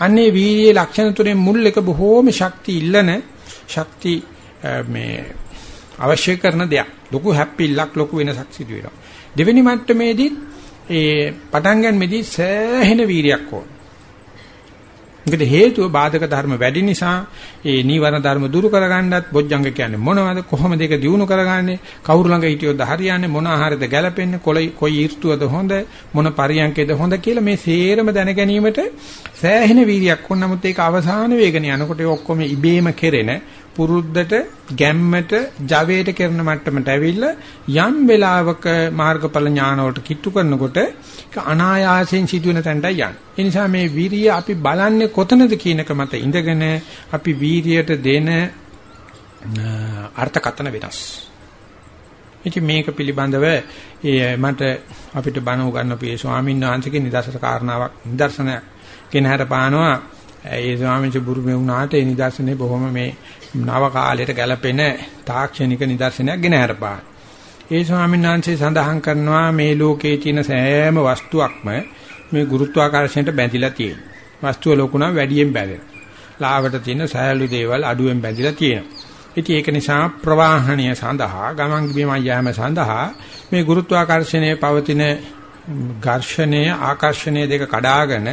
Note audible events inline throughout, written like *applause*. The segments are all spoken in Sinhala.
අන්නේ වීර්යයේ ලක්ෂණ තුනෙන් මුල් එක බොහෝම ශක්ති ඉල්ලන ශක්ති මේ අවශ්‍ය කරන දෙයක්. ලොකු හැප්පිල්ලක් ලොකු වෙනසක් සිදු වෙනවා. දෙවෙනි මට්ටමේදී ඒ පටන් ගන්නෙදී සෑහෙන වීරියක් ඕන. මොකද හේතුව බාධක ධර්ම වැඩි නිසා ඒ නීවරණ ධර්ම දුරු කරගන්නත් බොජ්ජංග කියන්නේ මොනවද? කොහොමද ඒක දිනු කරගන්නේ? කවුරු ළඟ හිටියොත් හරියන්නේ? මොන ආහාරද ගැලපෙන්නේ කොයි කොයි ඍතුවද හොඳ? මොන පරියන්කේද හොඳ කියලා මේ සේරම දැන ගැනීමට සෑහෙන වීරියක් ඕන. නමුත් ඒක අවසාන වේගන යනකොට ඔක්කොම ඉබේම කෙරෙන පුරුද්දට ගැම්මට ජවයට කරන මට්ටමට ඇවිල්ලා යම් වෙලාවක මාර්ගඵල ඥාන වලට කිට්ටු කරනකොට ඒක අනායාසයෙන් සිදුවෙන තැනට යන්නේ. ඒ නිසා මේ වීරිය අපි බලන්නේ කොතනද කියනක මත ඉඳගෙන අපි වීරියට දෙන අර්ථකතන වෙනස්. ඉතින් මේක පිළිබඳව මට අපිට බණ උගන්වපු ඒ ස්වාමීන් වහන්සේගේ නිදර්ශන කාරණාවක් නිදර්ශනයක් ගෙනහැර පානවා ඒ ස්වාමීන් වහන්සේ බුරුමේ වුණාට ඒ නිදර්ශනේ බොහොම මේ නව කාලයට ගැලපෙන තාක්ෂණික නිදර්ශනයක් ගෙන හරපා. ඒ ස්වාමීන් වහන්සේ සඳහන් කරනවා මේ ලෝකයේ තියෙන සෑම වස්තුවක්ම මේ ගුරුත්වාකර්ෂණයට බැඳිලා තියෙනවා. වස්තුව ලොකුණා වැඩියෙන් බැඳෙනවා. ලාවට තියෙන සෑලු දේවල් අඩුවෙන් බැඳිලා තියෙනවා. ඉතින් ඒක නිසා ප්‍රවාහණය සඳහා ගමන් බිම යාම සඳහා මේ ගුරුත්වාකර්ෂණයේ පවතින ඝර්ෂණය ආකර්ෂණය දෙක කඩාගෙන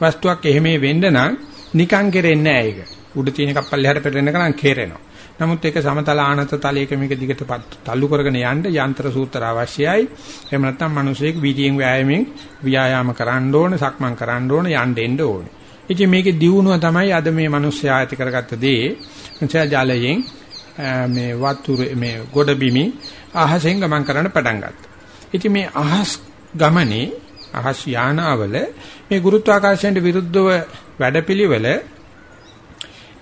වස්තුවක් එහෙම වෙන්න නම් නිකන් කෙරෙන්නේ නැහැ ඒක. උඩ තියෙන කප්පල් එහාට පෙරෙන්න ගමන් කෙරෙනවා. නමුත් ඒක සමතල ආනත තලයක මේක දිගට තල්ලු කරගෙන යන්න යන්ත්‍ර සූත්‍ර අවශ්‍යයි. එහෙම නැත්නම් මිනිසෙක් වීදියෙන් ව්‍යායාමයෙන් ව්‍යායාම කරන්න ඕන, සක්මන් කරන්න ඕන, යන්න එන්න ඕන. ඉතින් මේකේ දියුණුව තමයි අද මේ මිනිස්යා ඇති කරගත්ත දේ. එනිසා ජලයෙන් මේ වතුර මේ ගොඩබිමි අහසෙන් ගමන් කරන්න පටන් ගත්තා. ඉතින් මේ අහස් ගමනේ අහස් යානාවල මේ ගුරුත්වාකර්ෂණයට විරුද්ධව වැඩපිළිවෙල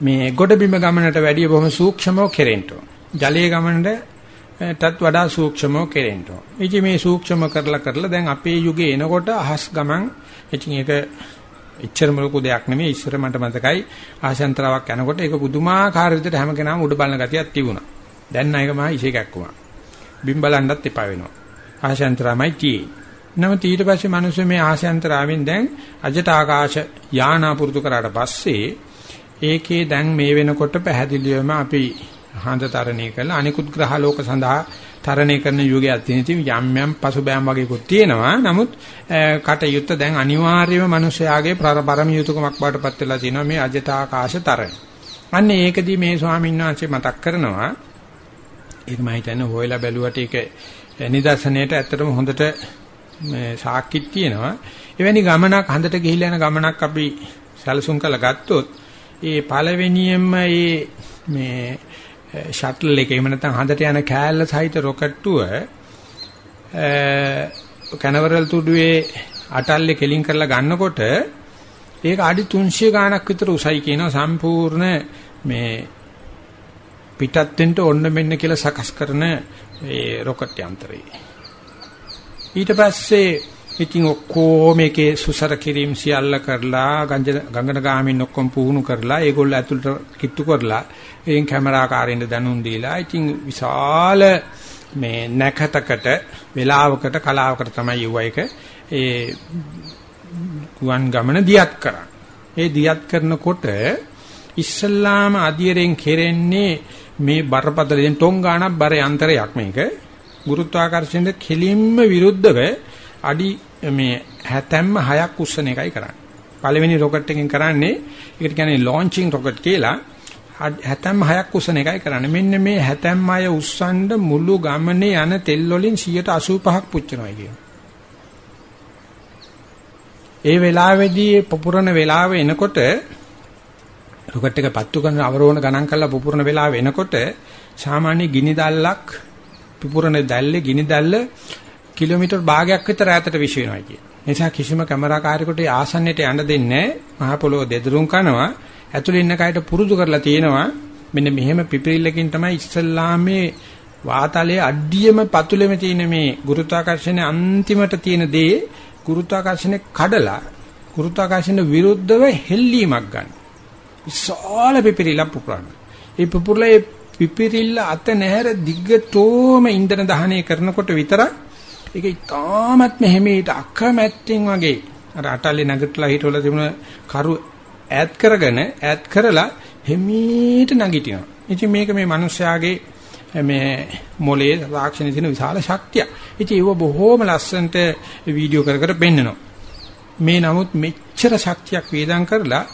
මේ ගොඩබිම ගමනට වැඩිය බොහොම සූක්ෂමව කෙරෙන්න ඕන. ජලයේ ගමනටත් වඩා සූක්ෂමව කෙරෙන්න ඕන. ඉතින් මේ සූක්ෂම කරලා කරලා දැන් අපේ යුගයේ එනකොට අහස් ගමන් ඉතින් ඒක එච්චරම ලොකු දෙයක් නෙමෙයි ඉස්සර මට මතකයි ආශාන්තරාවක් යනකොට ඒක පුදුමාකාර විදිහට හැම කෙනාම උඩ බලන ගතියක් තිබුණා. දැන් නයක මහා ඉෂේකක්කුමා. බිම් බලන්නත් එපා වෙනවා. ආශාන්තරාමයි තියෙන්නේ. නමුත් ඊට පස්සේ මිනිස්සු මේ ආශාන්තරාවෙන් දැන් අජට ආකාශ යානා පුරුදු කරාට පස්සේ ඒකේ දැන් මේ වෙනකොට පැහැදිලිවම අපි හඳ තරණය කරලා අනිකුත් ග්‍රහ ලෝක සඳහා තරණය කරන යුගයක් තියෙන ඉතින් යම් යම් පසුබෑම් වගේකුත් තියෙනවා. නමුත් කටයුත්ත දැන් අනිවාර්යයෙන්ම මිනිස්යාගේ පරම යුතුයකමක් බාටපත් වෙලා තියෙනවා මේ අජතාකාශ තරණ. අන්න ඒකදී මේ ස්වාමීන් වහන්සේ මතක් කරනවා ඒක මම හිතන්නේ හොයලා බැලුවට ඒක නිදර්ශනයට ඇත්තටම හොඳට මේ සාක්කිත් තියෙනවා. එවැනි ගමනක් හඳට ගිහිල්ලා යන ගමනක් අපි සැලසුම් කරලා ගත්තොත් ඒ පළවෙනියෙන්ම ඒ මේ ෂටල් එක එහෙම නැත්නම් හඳට යන කෑල්ල සහිත රොකට්ටුව කනවරල් තුඩුවේ අටල්ලේ කෙලින් කරලා ගන්නකොට ඒක අඩි 300 ගාණක් විතර උසයි කියනවා සම්පූර්ණ මේ පිටත් වෙන්න ඕන්න මෙන්න කියලා සකස් කරන ඒ රොකට් යන්ත්‍රය. ඊට පස්සේ ඉතින් ඔක්කොම මේකේ සුසර කිරීම සියල්ල කරලා ගංගන ගාමින් ඔක්කොම පුහුණු කරලා ඒගොල්ලෝ ඇතුළට කිට්ටු කරලා එයින් කැමරාකාරින්ද දැනුම් දීලා ඉතින් විශාල මේ නැකතකට වෙලාවකට කලාවකට තමයි යුව එක ඒ ගුවන් ගමන දියත් කරා. ඒ දියත් කරනකොට ඉස්සල්ලාම අධියරෙන් කෙරෙන්නේ මේ බරපතලෙන් ටොං ගානක් බර යන්ත්‍රයක් මේක ගුරුත්වාකර්ෂණයට කෙලින්ම විරුද්ධව අඩි මේ හැතැම්ම හයක් උස්සන එකයි කරන්නේ. පළවෙනි රොකට් එකෙන් කරන්නේ ඒකට කියන්නේ ලොන්චින් රොකට් කියලා. හැතැම්ම හයක් උස්සන එකයි කරන්නේ. මෙන්න මේ හැතැම්ම අය උස්සන්න මුළු ගමනේ යන තෙල් වලින් 185ක් පුච්චනවා කියනවා. ඒ වෙලාවේදී පුපුරන වෙලාව එනකොට රොකට් එක පත්තු කරන අවරෝහණ ගණන් කරලා පුපුරන වෙලාව එනකොට සාමාන්‍ය ගිනි දැල්ලක් පුපුරන දැල්ලේ ගිනි දැල්ල කිලෝමීටර් භාගයක් විතර ඈතට විශ් වෙනවා කිය. නිසා කිසිම කැමරාකාරයෙකුට ආසන්නයට යන්න දෙන්නේ නැහැ. මහ පොළොව දෙදරුම් කනවා. ඇතුළේ ඉන්න කයට පුරුදු කරලා තියෙනවා. මෙන්න මෙහෙම පිපිරිල්ලකින් තමයි ඉස්සල්ලාමේ වාතලයේ අඩියම පතුලෙම තියෙන මේ ගුරුත්වාකර්ෂණයේ අන්තිමට තියෙන දේ ගුරුත්වාකර්ෂණය කඩලා ගුරුත්වාකර්ෂණ විරුද්ධව හෙල්ලීමක් ගන්න. විශාල පිපිරිල්ලක් පුපුරන. ඒ පුපුරලා ඒ පිපිරිල්ල අත නැහැර දිග්ගතෝම ඉන්ධන දහනය කරනකොට විතරක් ඒක ඉතාමත් මෙහෙමීට අකමැත්තෙන් වගේ අර අටල්ලේ නැගිටලා හිටවල තිබුණ කරු ඈත් කරගෙන ඈත් කරලා හිමීට නැගිටිනවා. ඉතින් මේක මේ මිනිස්යාගේ මේ මොලේ තාක්ෂණයේ තියෙන විශාල ශක්තිය. ඉතින් ඒව බොහොම ලස්සනට වීඩියෝ කර කර පෙන්නනවා. මේ නමුත් මෙච්චර ශක්තියක් වේදම් කරලා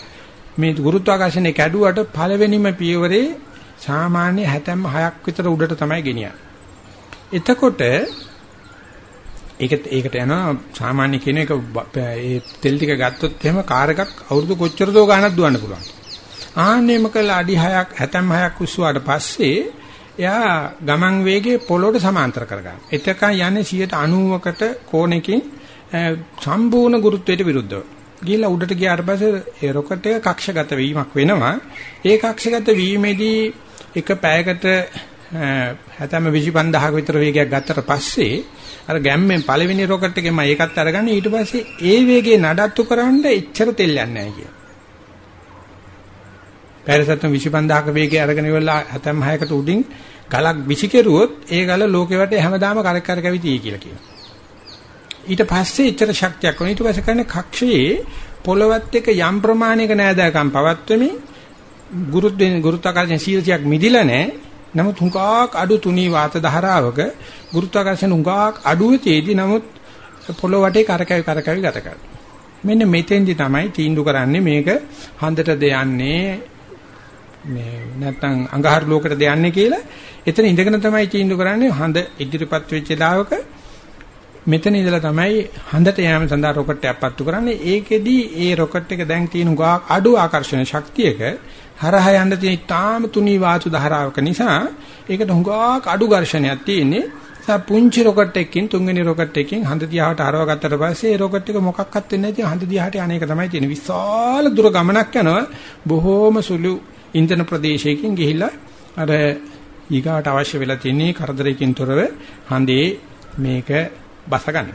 මේ ගුරුත්වාකර්ෂණය කැඩුවට පළවෙනිම පියවරේ සාමාන්‍ය 76ක් විතර උඩට තමයි ගෙනියන්නේ. එතකොට ඒක ඒකට යනවා සාමාන්‍ය කෙනෙක් ඒ තෙල් ටික ගත්තොත් එහෙම කාර් එකක් අවුරුදු කොච්චරදෝ ගාණක් දුවන්න පුළුවන්. ආන්නේම කළා අඩි 6ක් 76ක් උස්සුවාට පස්සේ එයා ගමන් වේගයේ පොළොවට සමාන්තර කරගන්න. එතකන් යන්නේ 90කට කෝණකින් සම්පූර්ණ ගුරුත්වයට විරුද්ධව. ගිහිල්ලා උඩට ගියාට පස්සේ ඒ රොකට් එක කක්ෂගත වීමක් වෙනවා. ඒ කක්ෂගත වීමේදී එක පැයකට හැතැම්ම 25000ක විතර වේගයක් ගත්තට පස්සේ අර ගැම්මෙන් පළවෙනි රොකට් එකෙන් මම ඒකත් අරගන්න ඊට පස්සේ ඒ වේගේ නඩත්තු කරන්න එච්චර තෙල්ලන්නේ නැහැ කිය. පැරසත්තුන් 25000ක වේගය අරගෙන ඉවරලා හැතැම්ම 6කට උඩින් ගලක් විසිකරුවොත් ඒ ගල ලෝකෙ වටේ හැමදාම කරක් කර කැවිතියි කියලා කියනවා. ඊට පස්සේ එච්චර ශක්තියක් වුණා. ඊට පස්සේ කරන්නේ කක්ෂයේ පොළවත් එක යම් ප්‍රමාණයක නෑදෑකම් පවත්වමින් ගුරුත්ව ගුරුත්වාකර්ෂණ සීලසියක් මිදිලා නැහැ. නමුත් හුඟක් අඩු තුනී වාත ධාරාවක ගුරුත්වාකර්ෂණ හුඟක් අඩුවේ තේදි නමුත් පොළොව වටේ කරකැවි කරකැවි ගත කරනවා. මෙන්න මෙතෙන්දි තමයි තීන්දුව කරන්නේ මේක හන්දටද යන්නේ මේ නැත්තම් අඟහරු ලෝකෙටද යන්නේ කියලා. එතන ඉඳගෙන තමයි තීන්දුව කරන්නේ හඳ ඉදිරිපත් වෙච්ච දාවක මෙතන ඉඳලා තමයි හඳට යෑම සඳහා රොකට් එකක් පත්තු කරන්නේ. ඒකෙදි ඒ රොකට් එක දැන් තියෙන ගා අඩු ආකර්ෂණ ශක්තියක හරහා යන්න තියෙන තාම තුනී වාතු ධාරාවක නිසා ඒකට හුඟක් අඩු ඝර්ෂණයක් තියෙන්නේ. සා පුංචි රොකට් එකකින් තුන්වෙනි රොකට් එකකින් හඳ දිහාට හරව ගත්තට පස්සේ ඒ රොකට් එක මොකක්වත් වෙන්නේ නැති හඳ දිහාට අනේක තමයි තියෙන්නේ. විශාල දුර ගමනක් යනවා. බොහෝම සුළු ඉන්ධන ප්‍රදේශයකින් ගිහිල්ලා අර ඊගාට අවශ්‍ය වෙලා තියෙන කරදරයකින් තොරව හඳේ මේක බස ගන්න.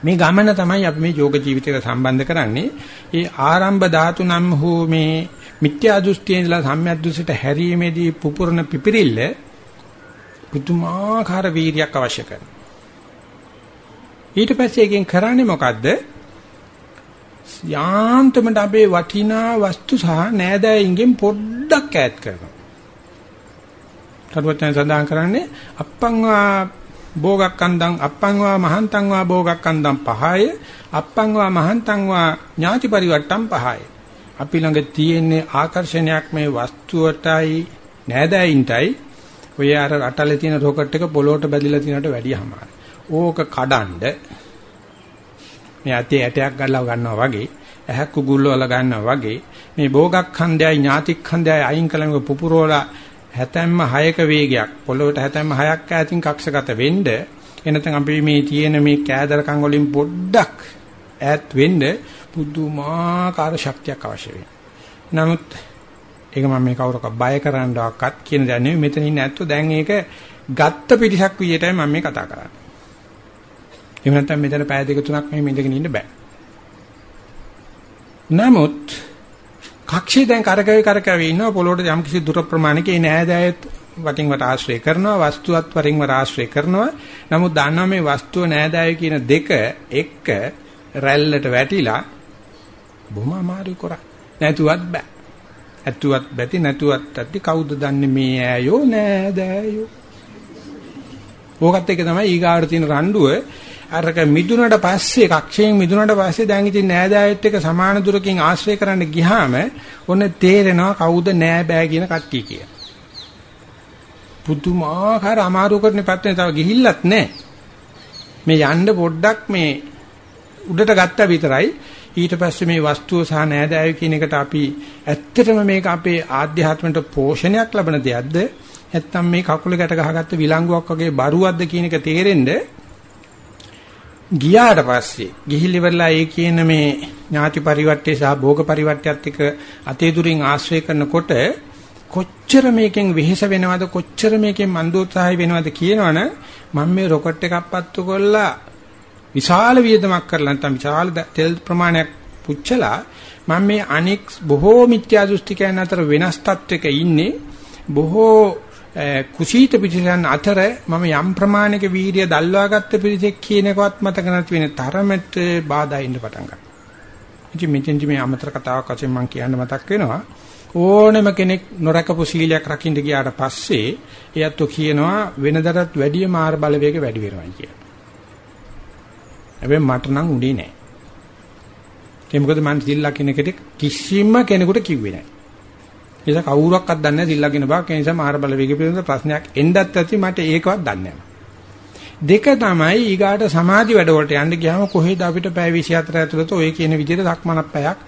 මේ ගමන තමයි අපි මේ යෝග ජීවිතයට සම්බන්ධ කරන්නේ. ඒ ආරම්භ ධාතු නම් හෝ මේ මිත්‍යා දෘෂ්ටියේ ඉඳලා සම්‍යක් දෘෂ්ටියට හැරීමේදී පුපුරන පිපිරිල්ල පුදුමාකාර වීරියක් අවශ්‍ය කරනවා. ඊට පස්සේ එකෙන් කරන්නේ මොකද්ද? යාන්තමට අපේ වටිනා වස්තු සහ නෑදෑයින්ගෙන් පොඩ්ඩක් ඈත් කරනවා. කරුවචන සඳහන් කරන්නේ අප්පංවා භෝගක්කන්දං අප්පංවා මහන්තංවා භෝගක්කන්දං පහය අප්පංවා මහන්තංවා ඥාති පරිවට්ටම් පහය අපි ළඟ තියෙන ආකර්ෂණයක් මේ වස්තුවටයි නෑදෑයින්ටයි. ඔය අර අටලේ තියෙන රොකට් එක පොළොවට බැඳිලා තියෙනට වැඩියමාරයි ඕක කඩන්ඩ මේ අතේ ඇටයක් ගල්ලා ගන්නවා වගේ ඇහක් කුගුල්ල වල ගන්නවා වගේ මේ භෝගක්ඛන්දයයි ඥාතික්ඛන්දයයි අයින් කළම පුපුරෝලා හැතැම්ම 6ක වේගයක් පොළොවට හැතැම්ම 6ක් ඈතින් කක්ෂගත වෙන්න එනතන් අපි මේ තියෙන මේ කෑදරකම් වලින් පොඩ්ඩක් ඈත් වෙන්න පුදුමාකාර ශක්තියක් අවශ්‍ය නමුත් ඒක මම මේ කවුරක බය කරන්නවක්වත් කියන දේ නෙවෙයි. මෙතන ඉන්නේ ඇත්තෝ දැන් ඒක ගත්ත පිටිසක් විදියටයි මම මේ කතා කරන්නේ. එහෙම නැත්නම් මෙතන පැය දෙක තුනක් මෙහෙම ඉඳගෙන ඉන්න බෑ. නමුත් කක්ෂේ දැන් කරකැවි කරකැවි ඉන්නවා. පොළොවට යම් කිසි දුර ප්‍රමාණයක ඒ නෑදෑයත් වටින් වට ආශ්‍රය කරනවා. වස්තුවත් වරින් වර ආශ්‍රය කරනවා. නමුත් දන්නවා මේ වස්තුව නෑදෑය කියන දෙක එක්ක රැල්ලට වැටිලා බොහොම අමාරු කරා නැතුවත් බෑ. ඇතුවත් බැති නැතුවත් ඇති කවුද දන්නේ මේ ඈයෝ නෑදෑයෝ ඕකත් එක තමයි ඊගාවට තියෙන රණ්ඩුව. අරක මිදුනට පස්සේ කක්ෂයෙන් මිදුනට පස්සේ දැන් ඉතින් නෑදෑයෙත් එක්ක සමාන දුරකින් ආශ්‍රය කරන්න ගියාම ඔන්න තේරෙනවා කවුද නෑ බෑ කියන කට්ටිය කියලා. පුදුමාකාර අමාරු කරන පැත්තේ තව ගිහිල්ලත් නෑ. මේ යන්න පොඩ්ඩක් මේ උඩට ගත්තා විතරයි. ඊට පස්සේ මේ වස්තුව සහ නෑදෑයෝ කියන එකට අපි ඇත්තටම මේක අපේ ආධ්‍යාත්මයට පෝෂණයක් ලබන දෙයක්ද? නැත්නම් මේ කකුල ගැට ගහගත්ත විලංගුවක් වගේ බරුවක්ද කියන එක තේරෙන්නේ ගියාට පස්සේ ගිහිලිවලා ඒ කියන මේ ඥාති පරිවර්තය සහ භෝග පරිවර්තයත් එක්ක අතේ දුරින් ආශ්‍රය කරනකොට කොච්චර මේකෙන් වෙහෙස වෙනවද කොච්චර මේකෙන් මන්දෝත්සාහය වෙනවද කියනවනම් මම මේ රොකට් එකක් පත්තු කරලා විශාල වියදමක් කරලා නැත්නම් විශාල තෙල් ප්‍රමාණයක් පුච්චලා මම මේ අනෙක් බොහෝ මිත්‍යා දෘෂ්ටිකයන් අතර වෙනස් තත්වයක ඉන්නේ බොහෝ කුසීත පිටිසන් අතර මම යම් ප්‍රමාණයක වීර්ය දල්වාගත්ත පිළිසෙක් කියන එකවත් මතක නැති වෙන තරමට බාධා ඉන්න පටන් ගන්නවා. ඉතින් මෙතෙන්දි මේ අමතර කතාවක් වශයෙන් මම කියන්න මතක් වෙනවා. ඕනම කෙනෙක් නොරකපු සීලයක් රකින්න ගියාට පස්සේ එයත් කියනවා වෙනදටත් වැඩිය මාර බලවේග වැඩි වෙනවා කියලා. හැබැයි මට නම් උනේ නෑ. ඒ මොකද මම සිල් ලකින්න කෙනෙක් කිසිම කෙනෙකුට කිව්වේ නෑ. ඒක කවුරක්වත් දන්නේ නැහැ සිල් ලකින්න බව. ඒ නිසා මාර බලවේග පිළිබඳ ප්‍රශ්නයක් එන්නත් ඇති මට ඒකවත් දන්නේ නෑ. දෙක තමයි ඊගාට සමාධි වැඩ වලට යන්න ගියාම කොහෙද අපිට පැය 24 ඇතුළත ඔය කියන විදිහට සක්මනක් පැයක්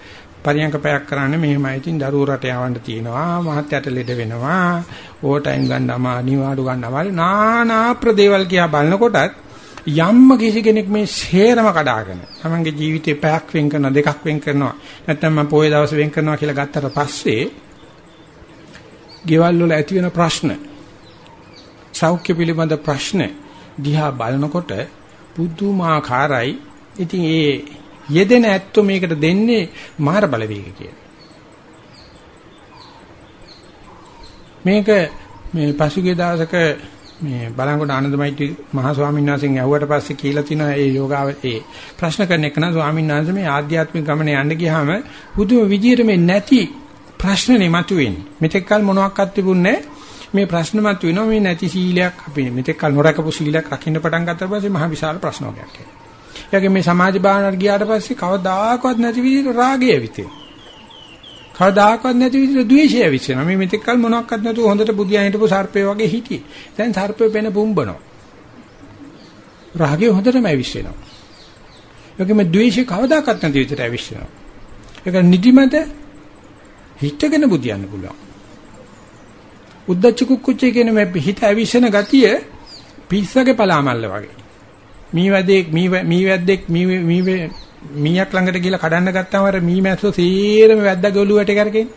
පරියන්ක පැයක් කරන්න මෙහෙමයි. ඉතින් දරුවෝ රට යවන්න තියෙනවා. මහත්යට ලෙඩ වෙනවා. ඕ ටයිම් ගන්න අමා අනිවාඩු ගන්න අමාරු. නානා ප්‍රදේවල් කියා බලනකොටත් යම්ම කිසි කෙනෙක් මේ ෂේරම කඩාගෙන තමන්ගේ ජීවිතේ පැයක් වෙන් කරනවා දෙකක් වෙන් කරනවා නැත්නම් මම පොයේ දවස් වෙන් කරනවා කියලා ගත්තට පස්සේ ගෙවල් වල ඇති වෙන ප්‍රශ්න සෞඛ්‍ය පිළිබඳ ප්‍රශ්න දිහා බලනකොට පුදුමාකාරයි. ඉතින් ඒ යෙදෙන ඇත්තෝ මේකට දෙන්නේ මාර බලවේග කියලා. මේක මේ පසුගිය දවසක මේ බලංගොඩ ආනන්දමයිටි මහා ස්වාමීන් වහන්සේගෙන් ඇහුවට පස්සේ කියලා තිනවා ඒ යෝගාව ඒ ප්‍රශ්න කරන එක නම් ස්වාමීන් වහන්සේ මේ ආධ්‍යාත්මික ගමනේ යන්න ගියාම බුදුම විදියට මේ නැති ප්‍රශ්නනේ මතුවෙන්නේ. මෙතෙක් කල මොනවාක්වත් තිබුණේ මේ ප්‍රශ්න මත වෙනවා මේ නැති සීලයක් අපි මෙතෙක් කල නොරකපු සීලයක් රකින්න පටන් ගත්තා පස්සේ මහ විශාල ප්‍රශ්න වර්ගයක් එනවා. ඒගොල්ලෝ මේ සමාජ භාවනාවට ගියාට පස්සේ කවදාකවත් නැති විදිහට රාගය විතේ. කවදාකවත් නැති විදිහට ද්වේෂය විසෙනවා. මේ මෙතෙක් කල මොනවත් නැතුව හොඳට බුදියා හිටපු සර්පය වගේ හිටියේ. දැන් සර්පය පෙන පුම්බනවා. රාගය හොඳටම ඇවිස්සෙනවා. ඒකෙම ද්වේෂය කවදාකවත් නැති විදිහට ඇවිස්සෙනවා. ඒක නිදිමත හිතගෙන බුදියන්න පුළුවන්. උද්දච්ච කුක්කුච්ච කියන මේ හිත ඇවිස්සෙන ගතිය පිස්සගේ පලාමල්ල වගේ. මී වැදෙක් මී මී වැද්දෙක් මී මී මීයක් ළඟට ගිහලා කඩන්න ගත්තාම අර මී මැස්සෝ සීරම වැද්දාගේ ඔළුවට කරකෙන්නේ.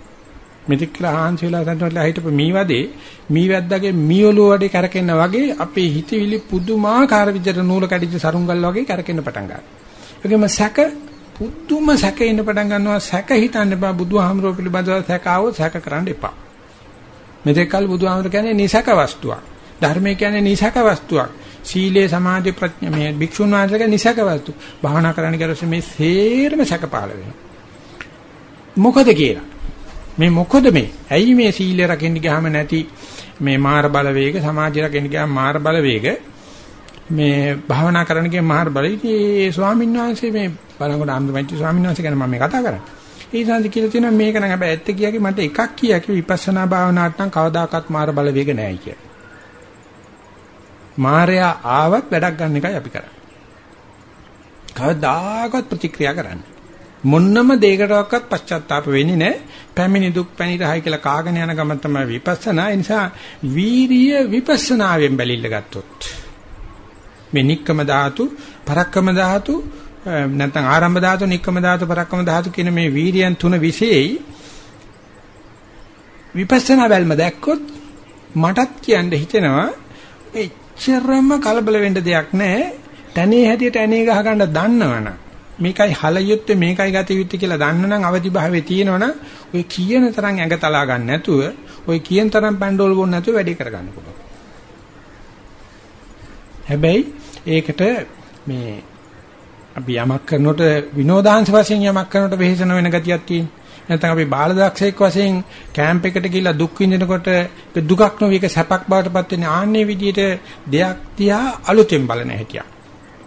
මෙතික් කියලා ආහන්සිලා සන්තෝලා හිටපු මී වදේ මී වැද්දාගේ මී ඔළුව වඩේ කරකෙන්න වගේ අපේ හිතවිලි පුදුමාකාර විදිහට නූල කැඩිච්ච සරුංගල් වගේ කරකෙන්න පටන් ගන්නවා. ඒකෙම සැක පුදුම සැක ඉන්න පටන් ගන්නවා සැක හිතන්න එපා බුදුහාමරෝ පිළිබඳව සැක ආවොත් සැක කරන්න එපා. මෙතෙක් කල බුදුහාමර කියන්නේ නිසක වස්තුවක්. ධර්මය කියන්නේ නිසක වස්තුවක්. සීලේ සමාධි ප්‍රඥා මේ භික්ෂුන් වහන්සේගේ නිසක වස්තු. භාවනා කරන්න කියලා මේ සේරම සැකපාල වෙනවා. මොකද කියලා? මේ මොකද මේ? ඇයි මේ සීලය රකින්න ගියාම නැති මේ මාර බලවේග සමාධිය රකින්න ගියාම මාර බලවේග මේ භාවනා කරන්න ගියාම මාර බලය. ඉතින් ඒ ස්වාමීන් වහන්සේ මේ බලනකොට අන්දමච්ච ස්වාමීන් වහන්සේ ගැන මම මේ කතා කරන්නේ. ඒ සංසි කියලා තියෙනවා මේක නම් හැබැයි ඇත්ත කියාගේ මට එකක් කියාකි විපස්සනා භාවනාවට නම් කවදාකවත් මාර බලවේග නැහැ කියලා. මායя ආවත් වැඩක් ගන්න එකයි අපි කරන්නේ. කවදාකවත් ප්‍රතික්‍රියා කරන්නේ. මොන්නම දෙයකටවත් පශ්චාත්තාප වෙන්නේ නැහැ. පැමිණි දුක් පැණි රහයි කියලා කාගෙන යන ගමන් තමයි විපස්සනා. ඒ නිසා වීරිය විපස්සනාවෙන් බැලිල්ල ගත්තොත් මේ නික්කම ධාතු, පරක්කම ධාතු නැත්නම් ආරම්භ ධාතු, නික්කම ධාතු, පරක්කම ධාතු කියන මේ වීර්යයන් තුන විශේෂයි විපස්සනා බැල්ම දැක්කොත් මටත් කියන්න හිතෙනවා එච්චරම කලබල වෙන්න දෙයක් නැහැ. තනේ හැටියට ඇනේ ගහ ගන්න දන්නවනම් මේකයි හල යුත්තේ මේකයි ගත යුත්තේ කියලා දන්නනම් අවදි භාවයේ තියෙනවනම් ඔය කියන තරම් ඇඟ තලා ගන්න නැතුව ඔය කියන තරම් පැන්ඩෝල් බොන්න නැතුව වැඩේ කරගන්න පුළුවන්. හැබැයි ඒකට මේ අපි යමක් කරනකොට විනෝදාංශ වශයෙන් යමක් කරනකොට වෙහෙසන වෙන ගතියක් තියෙනවා. නැත්නම් අපි බාලදක්ෂයෙක් වශයෙන් කැම්ප් එකට ගිහිල්ලා දුක් විඳිනකොට දුකක් නොවි එක සැපක් බවට පත් වෙන ආන්නේ විදිහට දෙයක් දිහා අලුතෙන් බලන හැටියක්.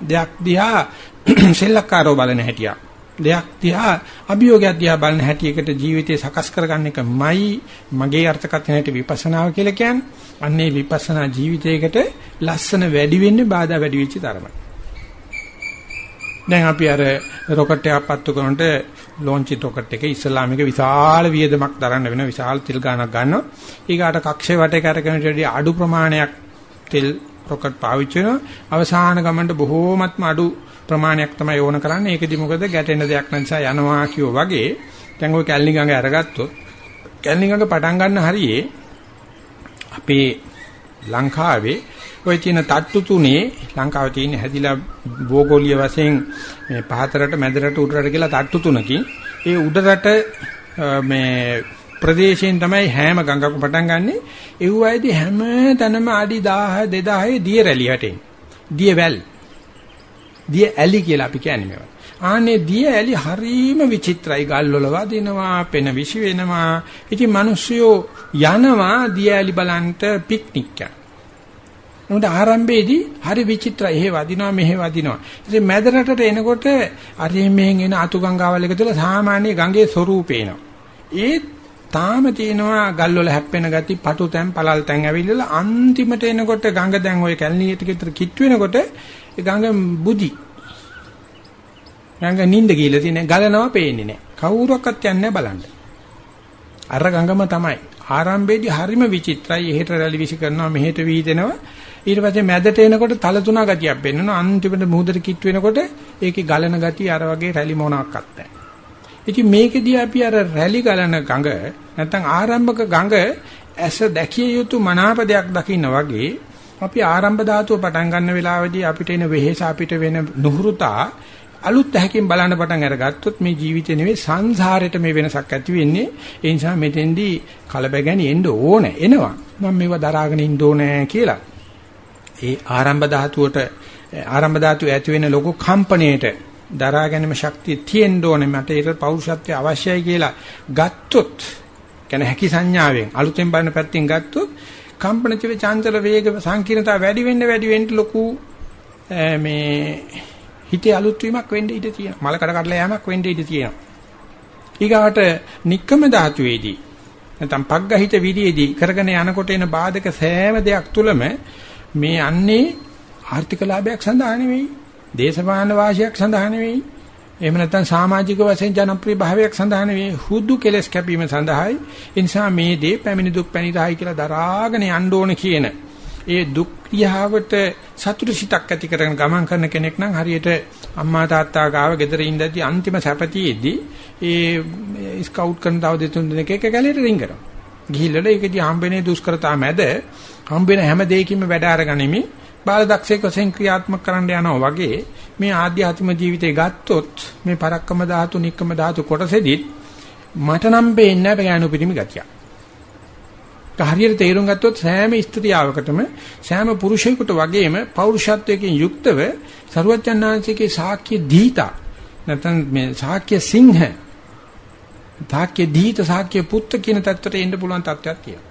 දෙයක් දිහා *clears throat* සෙල්ලක්කාරව බලන හැටියක්. දෙයක් දිහා අභියෝගයක් දිහා බලන හැටියකට ජීවිතය සකස් කරගන්න එකමයි මගේ අර්ථකථනයට විපස්සනාව කියලා කියන්නේ. අන්නේ විපස්සනා ජීවිතයකට ලස්සන වැඩි වෙන්නේ බාධා වැඩි වෙච්ච තරමයි. දැන් අපි අර රොකට් එකක් පත්තු කරනකොට ලොන්ච් රොකට් එක ඉස්ලාමික විශාල වියදමක් දරන්න වෙන විශාල තෙල් ගාණක් ගන්නවා. ඊගාට කක්ෂේ වටේ කරකැවෙන වැඩි අඩු ප්‍රමාණයක් තෙල් රොකට් පාවිච්චි වෙනවා. අවසාන ගමනට බොහෝමත්ම අඩු ප්‍රමාණයක් තමයි ඕන කරන්නේ. ඒකෙදි මොකද ගැටෙන දෙයක් නිසා යනවා කියෝ වගේ දැන් ওই කැලණි ගඟ අරගත්තොත් කැලණි ගඟ පටන් ගන්න හරියේ අපේ ලංකාවේ ওই තියෙන තට්ටු තුනේ ලංකාවේ තියෙන හැදිලා භූගෝලීය වශයෙන් මේ පහතරට මැදරට උඩරට කියලා තට්ටු තුනකින් ඒ උඩරට මේ ප්‍රදේශයෙන් තමයි හැම ගඟක් පටන් ගන්නෙ. ඒ වයිදී හැම තැනම අඩි 1000 2000 දිය රැලි හැටෙන්. දිය වැල්. දිය ඇලි කියලා අපි කියන්නේ මේවා. ආනේ දිය ඇලි හරීම විචිත්‍රයි ගල්වලවා දෙනවා, පෙන විශ් වෙනවා. ඉතින් මිනිස්සුયો යනවා දිය ඇලි බලන්ට පික්නික් යනවා. නමුත් ආරම්භයේදී හරි විචිත්‍රයි. එහෙ වදිනවා මෙහෙ වදිනවා. ඉතින් මැදරටට එනකොට අරින් මෙහෙන් එන අතු ගංගාවල් එක තුළ සාමාන්‍ය ගඟේ ස්වරූපේනවා. ඒ තාම තියෙනවා ගල් වල හැප්පෙන ගති, පටු තැන්, පළල් තැන් ඇවිල්ලා අන්තිමට එනකොට ගඟ දැන් ওই කැලණියට විතර කිට් වෙනකොට ඒ ගඟ බුදි. ගඟ නිින්ද ගිහලා තියෙන ගලනවා පේන්නේ නැහැ. කවුරක්වත් යන්නේ බලන්න. අර ගඟම තමයි. ආරම්භයේදී හරිම විචිත්‍රයි. එහෙට රැලි විසි කරනවා, මෙහෙට වීදෙනවා. ඊට පස්සේ මැදට එනකොට තල තුනා ගතියක් පෙන්වනවා අන්තිමට මුහුදට කිට් වෙනකොට ඒකේ ගලන ගතිය අර වගේ රැලි මොනක්වත් නැහැ. ඉතින් මේකෙදී අපි අර රැලි ගලන ගඟ නැත්නම් ආරම්භක ගඟ ඇස දැකිය යුතු මනාප දෙයක් දකින්න වගේ අපි ආරම්භ ධාතුව පටන් ගන්න වෙලාවේදී අපිට එන වෙහෙස අපිට වෙන නුහුරුතා අලුත් ඇහැකින් බලන්න පටන් අරගත්තොත් මේ ජීවිතේ නෙවෙයි සංසාරෙට මේ වෙනසක් ඇති වෙන්නේ. ඒ නිසා මෙතෙන්දී කලබගැනි එන්න ඕනේ. එනවා. මම මේව දරාගෙන ඉන්න ඕනේ කියලා. ඒ ආරම්භ ධාතුවට ආරම්භ ධාතුව ඇති වෙන ලොකු කම්පණයට දරා ගැනීම ශක්තිය තියෙන්න ඕනේ. මට ඒක පෞරුෂත්වය අවශ්‍යයි කියලා ගත්තොත් කියන්නේ හැකි සංඥාවෙන් අලුතෙන් බලන පැත්තෙන් ගත්තොත් කම්පන චිව චාන්තර වේග සංකීර්ණතාව වැඩි වෙන්න වැඩි වෙන්න ලොකු මේ හිතේ අලුත් වීමක් වෙන්න ඉඩ තියෙනවා මල කඩ කඩලා යෑමක් වෙන්න ඉඩ තියෙනවා ඊගාට නික්කම ධාතුවේදී නැත්නම් පග්ගහිත විදියේදී කරගෙන යනකොට එන බාධක සෑම දෙයක් තුළම මේ යන්නේ ආර්ථික ලාභයක් සඳහා නෙවෙයි, දේශපාලන වාසියක් සඳහා නෙවෙයි, එහෙම නැත්නම් සමාජික වශයෙන් ජනප්‍රිය භාවයක් සඳහා නෙවෙයි, හුදු කෙලස් කැපීම සඳහායි. ඒ නිසා මේ දේ පැමිණි දුක් පැනිරහයි කියලා දරාගෙන යන්න ඕන කියන ඒ දුක් යහවට සතුට සිතක් ඇති කරගෙන ගමන් කරන කෙනෙක් නම් හරියට අම්මා තාත්තා ගාව ගෙදර ඉඳදී අන්තිම සැපතියෙදී ඒ ස්කවුට් කරන තව දෙතුන් දෙනෙක් එක ගැලේට රින් කරනවා. ගිහිල්ලා ඒකදී හම්බෙන්නේ දුෂ්කරතා මැද හම්බෙන හැම දෙයකින්ම වැඩ අරගනිමි බාලදක්ෂයෙක් වශයෙන් ක්‍රියාත්මක කරන්න යනවා වගේ මේ ආධ්‍යාත්මික ජීවිතේ ගත්තොත් මේ පරක්කම ධාතු නික්කම ධාතු කොටසෙදිත් මට නම් පේන්නේ නැහැ ගෑනු පිටිමි ගතිය. හරියට තේරුම් ගත්තොත් සෑම ස්ත්‍රියාවකටම සෑම පුරුෂයෙකුට වගේම පෞරුෂත්වයෙන් යුක්තව සරුවචනාංශිකේ ශාක්‍ය දීතා නැත්නම් මේ ශාක්‍ය සිංහ ශාක්‍ය දීත ශාක්‍ය පුත්ත කියන தත්වයට එන්න පුළුවන් තත්ත්වයක් තියෙනවා.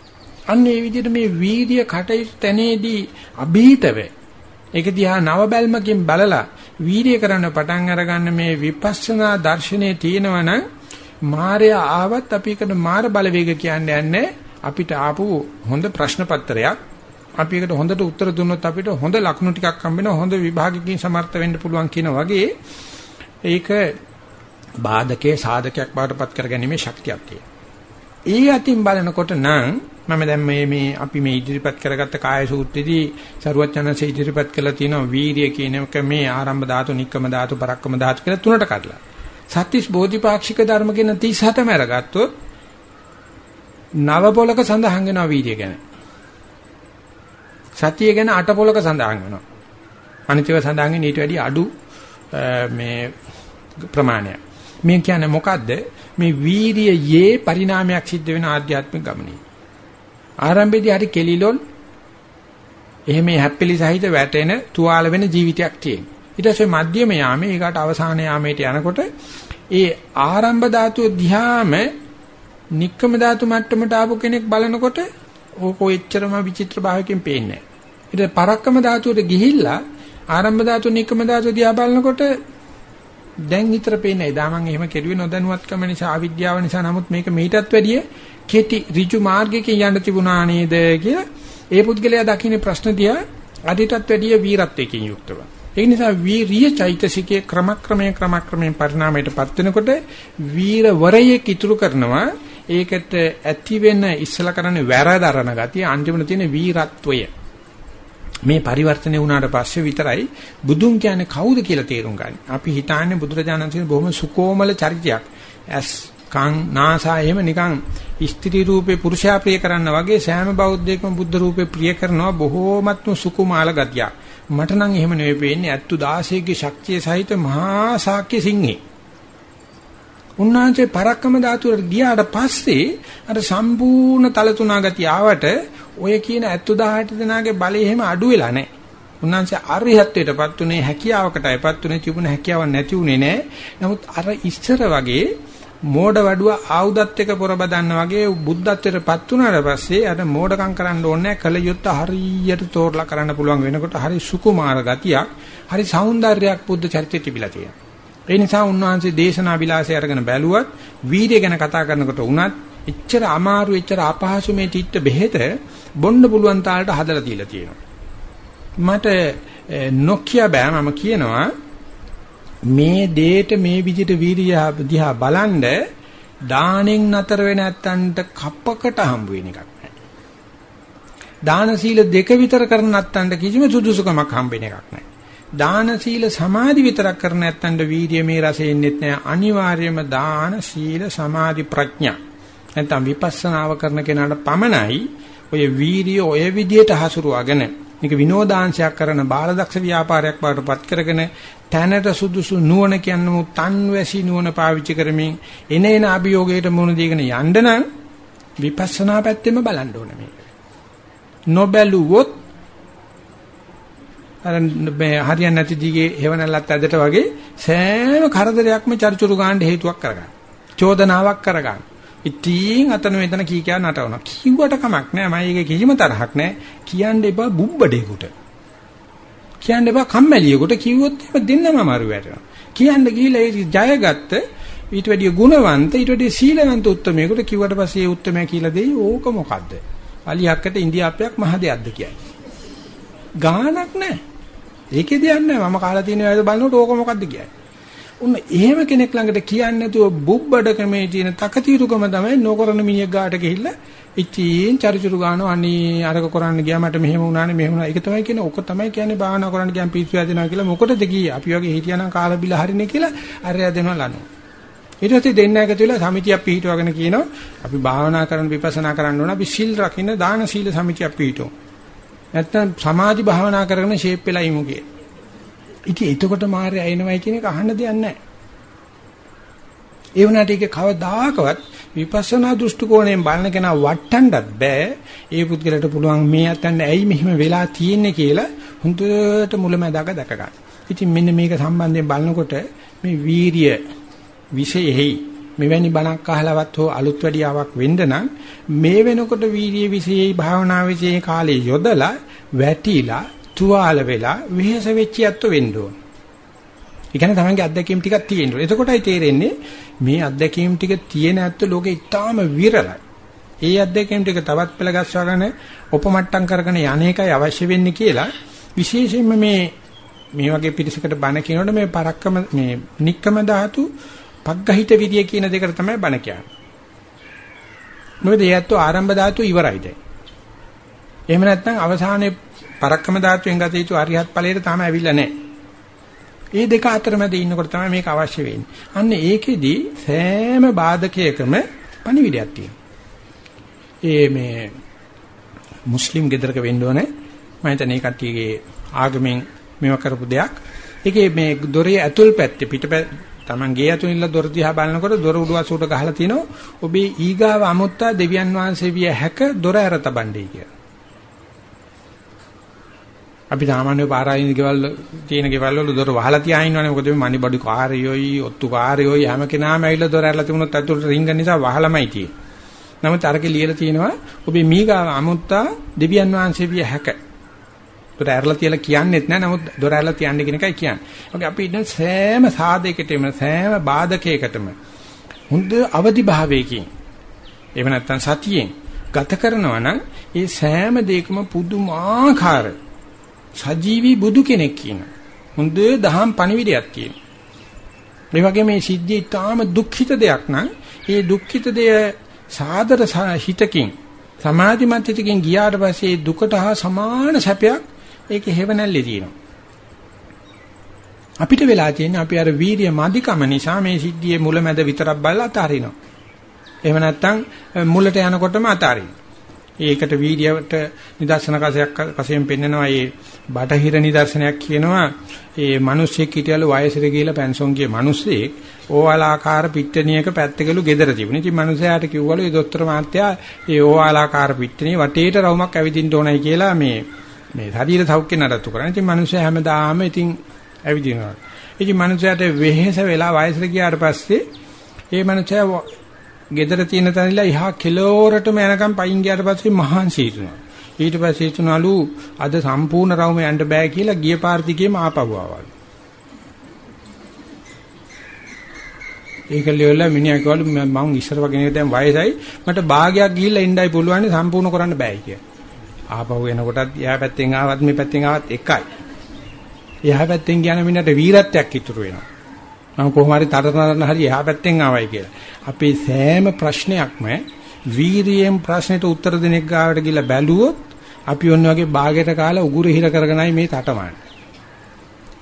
අන්න ඒ විදිහට මේ වීර්ය කටයුතු තැනේදී අභීතව ඒක දිහා නව බැල්මකින් බලලා වීර්ය කරන්න පටන් අරගන්න මේ විපස්සනා දර්ශනයේ තියෙනවනම් මායя ආවත් අපි එකට මාර බලවේග කියන්නේ යන්නේ අපිට ආපු හොඳ ප්‍රශ්න පත්‍රයක් අපි එකට හොඳට උත්තර දුන්නොත් අපිට හොඳ ලකුණු ටිකක් හම්බ වෙනවා හොඳ විභාගකින් සමර්ථ වෙන්න පුළුවන් කියන වගේ ඒක බාධකයේ සාධකයක් බවට පත් කරගැනීමේ ශක්තියක් තියෙනවා. ඒ අතින් බලනකොට නම් මම දැන් මේ මේ අපි මේ ඉදිරිපත් කරගත්ත කාය සූත්‍රයේදී සරුවචනanse ඉදිරිපත් කළා තියෙනවා වීරිය කියන එක මේ ආරම්භ ධාතු, නික්කම ධාතු, පරක්කම ධාතු කියලා තුනට කඩලා. සත්‍තිස් බෝධිපාක්ෂික ධර්ම කියන 37ම අරගත්තොත් නව පොලක සඳහන් වෙනවා වීරිය ගැන. සතිය ගැන අට පොලක සඳහන් වෙනවා. අනිත්‍යව සඳහන් වෙන ඊට වැඩි අඩු මේ ප්‍රමාණයක්. මේ කියන්නේ මොකද්ද? මේ වීරියේ පරිණාමයක් සිද්ධ වෙන ආධ්‍යාත්මික ගමනේ. ආරම්භයේදී හරි කෙලිලොල් එහෙම හැප්පිලි සහිත වැටෙන තුවාල වෙන ජීවිතයක් තියෙන. ඊට පස්සේ මධ්‍යම යාමේ ඊකට අවසාන යාමේට යනකොට ඒ ආරම්භ ධාතුව දිහාම නික්කම ධාතු මට්ටමට ආපු කෙනෙක් බලනකොට ඕක එච්චරම විචිත්‍ර භාවයකින් පේන්නේ නැහැ. ඊට පරක්කම ධාතුවට ගිහිල්ලා ආරම්භ ධාතු නික්කම ධාතු දිහා බලනකොට දැන් විතර පේන්නේ. එදා මම එහෙම කෙරුවේ නොදැනුවත්කම නිසා අවිද්‍යාව නිසා. නමුත් මේක මීටත් වැඩිය කෙටි ඍජු මාර්ගයකින් යන්න තිබුණා නේද කියලා ඒ පුද්ගලයා දකින්නේ ප්‍රශ්න දිහා අදිටත් වැඩිය වීරත්වයකින් යුක්තව. ඒ නිසා වීරිය චෛතසිකයේ ක්‍රමක්‍රමයෙන් ක්‍රමක්‍රමයෙන් පරිණාමයටපත් වෙනකොට වීරවරයෙක් ඉතුරු කරනවා ඒකට ඇති වෙන ඉස්සලා කරන්නේ වැරදරන ගතිය අන්තිමට තියෙන වීරත්වය. මේ පරිවර්තනය වුණාට පස්සේ විතරයි බුදුන් කියන්නේ කවුද කියලා තේරුම් ගන්න. අපි හිතන්නේ බුදුරජාණන් වහන්සේ බොහොම සුකෝමල චරිතයක්. ඇස් කන් නාසා එහෙම නිකන් ස්ත්‍රී රූපේ පුරුෂයා ප්‍රිය කරන්න වගේ සෑම බෞද්ධයෙක්ම බුද්ධ රූපේ ප්‍රිය කරනවා බොහෝමත්ම සුකුමාල ගතියක්. මට නම් එහෙම නෙවෙයි පේන්නේ අත්තු 16ගේ ශක්තිය සහිත මහා ශාක්‍ය සිංහේ. උන්වහන්සේ පරක්කම ධාතුවට ගියාට පස්සේ අර සම්පූර්ණ තල තුනා ගතිය ආවට ඔය කියන 78 දෙනාගේ බලය එහෙම අඩු වෙලා නැහැ. උන්වහන්සේ අරිහත්ත්වයටපත් උනේ හැකියාවකටයිපත් උනේ තිබුණ හැකියාවක් නැති උනේ නෑ. නමුත් අර ඉස්සර වගේ මෝඩ වඩුව ආයුධත් එක්ක පොරබදන්න වගේ බුද්ධත්වයටපත් උනාට පස්සේ අර මෝඩකම් කරන්න ඕනේ කල යුත්ත හරියට තෝරලා කරන්න පුළුවන් වෙනකොට හරි සුකුමාර ගතියක් හරි సౌందර්යයක් බුද්ධ චරිතය තිබිලා තියෙනවා. ඒ නිසා උන්වහන්සේ දේශනා විලාසය අරගෙන බැලුවත් වීර්ය ගැන කතා කරනකොට උනත් එච්චර අමාරු එච්චර අපහසු මේ තිත්ත බෙහෙත බොන්න පුළුවන් තාලට හදලා තියලා තියෙනවා. මට නොකිය බෑ මම කියනවා මේ දේට මේ විදිහට වීර්ය දිහා බලන්ඩ දාණයෙන් නතර වෙ නැත්තන්ට කප්පකට හම්බ වෙන එකක් නෑ. දාන සීල දෙක විතර කරන නැත්තන්ට කිසිම සුදුසුකමක් හම්බ වෙන එකක් නෑ. දාන සීල සමාධි විතරක් කරන නැත්තන්ට වීර්ය මේ රසෙ එන්නේත් නෑ. අනිවාර්යයෙන්ම දාන සීල සමාධි ප්‍රඥා නැත්නම් විපස්සනාව කරන කෙනාට පමණයි ඔය වීර්ය ඔය විදියට හසුරුවගෙන මේක විනෝදාංශයක් කරන බාලදක්ෂ ව්‍යාපාරයක් බවට පත් කරගෙන තැනට සුදුසු නුවණ කියන්නේ තන්වැසි නුවණ පාවිච්චි කරමින් එනේන අභියෝගයට මුහුණ දීගෙන යන්න නම් විපස්සනා පැත්තෙම බලන්න ඕනේ මේක. නොබැලුවොත් අර මේ හරියන්නේ නැති දිගේ හේවණල්ලත් ඇදට වගේ සෑම කරදරයක්ම චරිචුරු ගන්න හේතුවක් කරගන්න. චෝදනාවක් කරගන්න. ඉතින් අතන මෙතන කී කියා නටවනවා. කිව්වට කමක් නෑ. මම ඒකේ කිසිම තරහක් නෑ. කියන්න එපා බුබ්බඩේකට. කියන්න එපා කම්මැලියෙකුට කිව්වොත් එහෙම දෙන්නම අමාරු වැටෙනවා. කියන්න ගිහිල්ලා ඒ ජයගත්ත ඊට වැඩිය ගුණවන්ත ඊට වැඩිය සීලවන්ත උත්මයෙකුට කිව්වට පස්සේ ඒ උත්මයා කියලා දෙයි ඕක මොකද්ද? අලියක්කට ඉන්දියාප්පයක් මහ දෙයක්ද කියන්නේ. ගාණක් නැහැ. ඒකේ දෙයක් නැහැ. මම කාලා තියෙන වැඩ බලනකොට ඕක මොකද්ද කියන්නේ. උන්න එහෙම කෙනෙක් ළඟට කියන්නේ නැතුව බුබ්බඩකමේ තියෙන තකතිරුකම තමයි නොකරන මිනිහෙක් ගාට ගිහිල්ලා ඉතින් චරිචුරු ගන්නවා අනේ අරක කරන්න ගියා මට මෙහෙම වුණානේ මෙහෙම වුණා. ඒක තමයි කියන්නේ ඔක තමයි කියන්නේ භාවනා කරන්න ගියාම පිස්සු හැදෙනවා කියලා මොකටද ගියේ? අපි වගේ හිටියානම් කාලා බිල හරිනේ කියලා අරයා දෙනවා ලනු. ඊට පස්සේ දෙන්න එකතු වෙලා සමිතියක් පිහිටවගෙන කියනවා අපි භාවනා කරන විපස්සනා කරන්න ඕන අපි සිල් රකින්න දාන සීල සමිතියක් පිහිටවමු. නැත්තම් සමාධි භාවනා කරගෙන ෂේප් වෙලා ඉමු කියලා. ඉතින් එතකොට මාර්ය ඇිනවයි කියන එක අහන්න දෙයක් නැහැ. ඒ වුණාට ඒක කවදාකවත් විපස්සනා දෘෂ්ටි කෝණයෙන් බලන කෙනා වටන්නත් බෑ. ඒ පුද්ගලට පුළුවන් මේ අතන්න ඇයි මෙහෙම වෙලා තියෙන්නේ කියලා හුදුට මුලැමැදාක දැක ගන්න. ඉතින් මෙන්න මේක සම්බන්ධයෙන් බලනකොට මේ වීරිය විශේෂෙහි මෙවැනි බණක් අහලවත් හෝ අලුත් වැඩියාවක් වෙන්න නම් මේ වෙනකොට වීර්ය විශේෂයි භාවනා විශේෂයි කාලේ යොදලා වැටිලා තුවාල වෙලා වෙහෙස වෙච්ච යත්තු වෙන්න ඕන. ඒ කියන්නේ තමන්ගේ අත්දැකීම් ටිකක් තියෙන්න ඕන. එතකොටයි තේරෙන්නේ මේ අත්දැකීම් ටික තියෙන ඇත්ත ලෝකේ ඉතාම විරලයි. ඒ අත්දැකීම් ටික තවත් පෙළ ගස්වාගෙන උපමට්ටම් කරගෙන යන්නේකයි අවශ්‍ය වෙන්නේ කියලා විශේෂයෙන්ම මේ මේ වගේ පිරිසකට බණ කියනකොට මේ පරක්කම මේ නික්කම ධාතු පග්ගහිත විදිය කියන දෙකට තමයි බණ කියන්නේ. මොකද ඒ ඇත්තෝ ආරම්භ ධාතු ඉවරයි දැන්. එහෙම නැත්නම් අවසානයේ පරක්කම ධාතුවෙන් ගත යුතු අරිහත් ඵලයට තාම ඇවිල්ලා නැහැ. ඒ දෙක අතරමැද ඉන්නකොට තමයි මේක අවශ්‍ය වෙන්නේ. අන්න ඒකෙදි සෑම බාධකයකම පණිවිඩයක් තියෙනවා. ඒ මේ මුස්ලිම් ගෙදරක වෙන්න ඕනේ. මම හිතන්නේ කට්ටියගේ ආගමෙන් මේව කරපු දෙයක්. ඒකේ මේ දොරේ ඇතුල් පැත්තේ පිටපැත්ත Taman ගේ ඇතුළේ දොර දිහා බලනකොට දොර උඩ වසුට ගහලා තිනවා ඔබේ ඊගාව අමුත්තා දෙවියන් වහන්සේ විය හැක දොර ඇර තබන්නේ කියලා. අපි සාමාන්‍ය පාරායින් ගෙවල් තියෙන ගෙවල් වල දොර වහලා තියා ඉන්නවනේ මොකද මේ මණි බඩු කාර්යෝයි ඔත්තු කාර්යෝයි හැම කෙනාම ඇවිල්ලා දොර ඇරලා තිබුණොත් ඇතුළට රින්ග නිසා වහලමයි තියෙන්නේ. නමුත් අරකේ ලියලා තියෙනවා ඔබේ මීගාව අමුත්තා දෙවියන් වහන්සේ විය හැක. දොර ඇරලා තියලා කියන්නෙත් නෑ නමුත් දොර ඇරලා තියන්නේ කියන එකයි කියන්නේ. ඔගේ අපි ඉන්න සෑම සාධකයකටම සෑම බාධකයකටම හොඳ අවදි භාවයකින් එහෙම නැත්නම් සතියෙන් ගත කරනවා නම් ඒ සෑම දෙයකම පුදුමාකාර සජීවී බුදු කෙනෙක් කියන හොඳ දහම් පණිවිඩයක් තියෙන. මේ වගේ මේ සිද්ධිය ඊටාම දුක්ඛිත දෙයක් නම් ඒ දුක්ඛිත දෙය සාදර හිතකින් සමාධිමත් හිතකින් ගියාට පස්සේ දුකට හා සමාන සැපයක් ඒකේ හේවණල්ලේ තියෙනවා. අපිට වෙලා තියෙන්නේ අපි අර වීර්ය මදිකම නිසා මේ සිද්ධියේ මුලැමැද විතරක් බලලා අතාරිනවා. එහෙම නැත්නම් මුලට යනකොටම අතාරිනවා. ඒකට වීඩියෝට නිදර්ශන කසයක් වශයෙන් පෙන්නනවා මේ බටහිර නිදර්ශනයක් කියනවා ඒ මිනිස්සෙක් හිටියලු වයසට ගිහිලා පෙන්ෂන් ගිය මිනිස්සෙක් ඕවාලාකාර පිට්ටනියක පැත්තකලු ගෙදර තිබුණා. ඉතින් මිනිසයාට කිව්වලු ඒ දොස්තර මහත්තයා ඒ ඕවාලාකාර පිට්ටනිය වටේට රවුමක් ඇවිදින්න ඕනයි කියලා මේ මේ ශරීර සෞඛ්‍ය නඩත්තු කරන්නේ. ඉතින් මිනිස්සු හැමදාම ඉතින් ඇවිදිනවා. ඉතින් මිනිස්සයාට වෙහෙස වෙලා වයසට ගියාට පස්සේ ඒ මිනිස්සයා ගෙදර තියෙන තැනilla එහා කෙලෝරටම යනකම් පයින් ගියාට පස්සේ මහාන්සි හිතුනවා. ඊට පස්සේ හිතුණලු අද සම්පූර්ණ රවුම යන්න බෑ කියලා ගිය පාර්තිකේම ආපහු ආවා. ඒක ලියවලා මිනිහා කිව්වලු මම ඉස්සර වගේ දැන් වයසයි මට භාගයක් ගිහිල්ලා ඉන්නයි පුළුවන් සම්පූර්ණ කරන්න බෑ කියලා. ආපහු එනකොටත් එහා පැත්තෙන් ආවත් මේ පැත්තෙන් ආවත් එකයි. එහා පැත්තෙන් කියන මිනිහට වීරත්වයක් ඉතුරු වෙනවා. මම කොහොම හරි තරතරන හරි එහා පැත්තෙන් ආවයි කියලා. අපේ සෑම ප්‍රශ්නයක්ම වීරියෙන් ප්‍රශ්නෙට උත්තර දෙන එක ගාවට ගිහලා බැලුවොත් අපි ඔන්න වගේ ਬਾගෙට කාලා උගුර හිර කරගෙනයි මේ තටමන්නේ.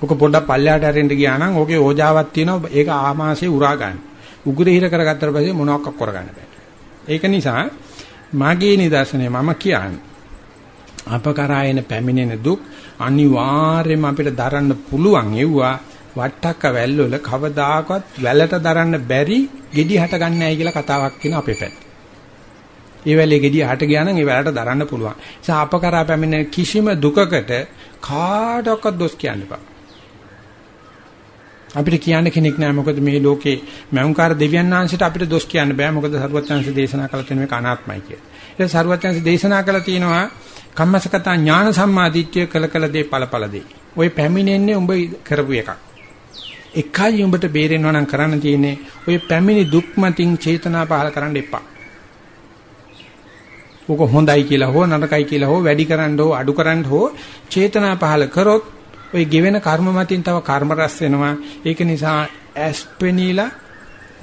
ඔක පොඩ්ඩක් පල්ලයට ඇරෙන්න ගියා නම් ඕකේ ඕජාවක් තියෙනවා ඒක ආමාශයේ උරා ගන්න. උගුර හිර කරගත්තට පස්සේ මොනවක් කරගන්න බෑ. ඒක නිසා මාගේ නිදර්ශනය මම කියන්නේ අපකරායන පැමිණෙන දුක් අනිවාර්යයෙන්ම අපිට දරන්න පුළුවන් එව්වා වට්ටක්ක වැල්වල කවදාකවත් වැලට දරන්න බැරි gedi හට ගන්න නැහැ කියලා කතාවක් කියන අපේ පැත්තේ. ඒ වෙලේ gediya හට ගියා නම් ඒ වෙලට දරන්න පුළුවන්. ඒ නිසා අප කරා පැමිණෙන කිසිම දුකකට කාටවත් දොස් කියන්න එපා. අපිට කියන්න කෙනෙක් නැහැ මොකද මේ ලෝකේ මෞංකාර දෙවියන් වහන්සේට අපිට දොස් කියන්න බෑ මොකද සරුවත්යන්ස දේශනා කළ තියෙන මේක අනාත්මයි කියලා. ඒ සරුවත්යන්ස දේශනා කළ තියෙනවා කම්මසකතා ඥාන සම්මාදිට්ඨිය කළ කළ දේ ඵලඵල දේ. ওই පැමිණෙන්නේ උඹ කරපු එකක්. එකයි උඹට බේරෙනවා නම් කරන්න තියෙන්නේ ඔය පැමිණි දුක් මතින් චේතනා පහල කරන්න එපා. ඕක හොඳයි කියලා හෝ නරකයි කියලා හෝ වැඩි කරන්න හෝ අඩු කරන්න හෝ චේතනා පහල කරොත් ඔය ගෙවෙන කර්ම මතින් තව කර්ම රැස් වෙනවා. ඒක නිසා ඇස්පෙනීලා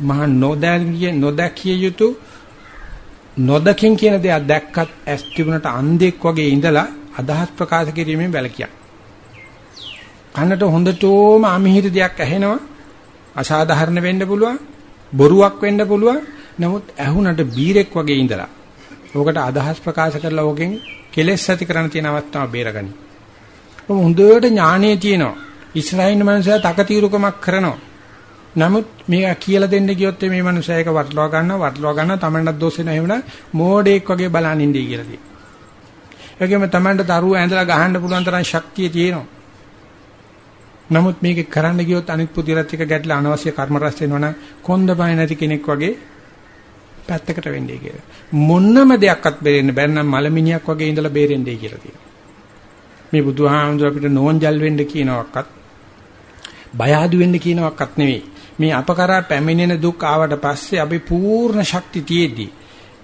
මහා නොදැකිය නොදැකිය යුතු නොදකින් කියන දේ දැක්කත් ඇස් තිබුණට අන්ධෙක් වගේ ඉඳලා අදහස් ප්‍රකාශ කිරීමෙන් වැළකියක්. කනට හොඳටම අමිහිරි දෙයක් ඇහෙනවා. අසාධාරණ වෙන්න පුළුවන්. බොරුවක් වෙන්න පුළුවන්. නමුත් ඇහුනට බීරෙක් වගේ ඉඳලා ඕකට අදහස් ප්‍රකාශ කරලා ඕකෙන් කෙලෙස් ඇති කරන්න තියෙන අවස්ථාව බේරගනි. ඔබ හොඳට ඥානයේ තියෙනවා. ඉස්රායිල් මනුස්සයා තකතිරුකමක් කරනවා. නමුත් මේක කියලා දෙන්න ගියොත් මේ මනුස්සයා ඒක වටලවා ගන්නවා වටලවා ගන්නවා තමන්ට දොස් වෙනවා එහෙම නම් මෝඩෙක් වගේ බලන් ඉඳී කියලා තියෙනවා. ඒකෙම තමන්ට දරුවෝ ඇඳලා ගහන්න පුළුවන් තරම් ශක්තිය තියෙනවා. නමුත් මේක කරන්න ගියොත් අනිත් පුතිරත් එක ගැටලා අනවශ්‍ය කර්ම රැස් වෙනවා නම් කොන්ද බය නැති කෙනෙක් වගේ පැත්තකට වෙන්නේ කියලා. මොන්නම දෙයක්වත් බේරෙන්න බැරි නම් මලමිනියක් වගේ ඉඳලා බේරෙන්නේ කියලා තියෙනවා. මේ බුදුහාමුදුර අපිට නෝන්ජල් වෙන්න කියනවක්වත් බය ආදු වෙන්න කියනවක්වත් නෙවෙයි. මේ අපකරා පැමිණෙන දුක් ආවට පස්සේ අපි පූර්ණ ශක්තිය තියේදී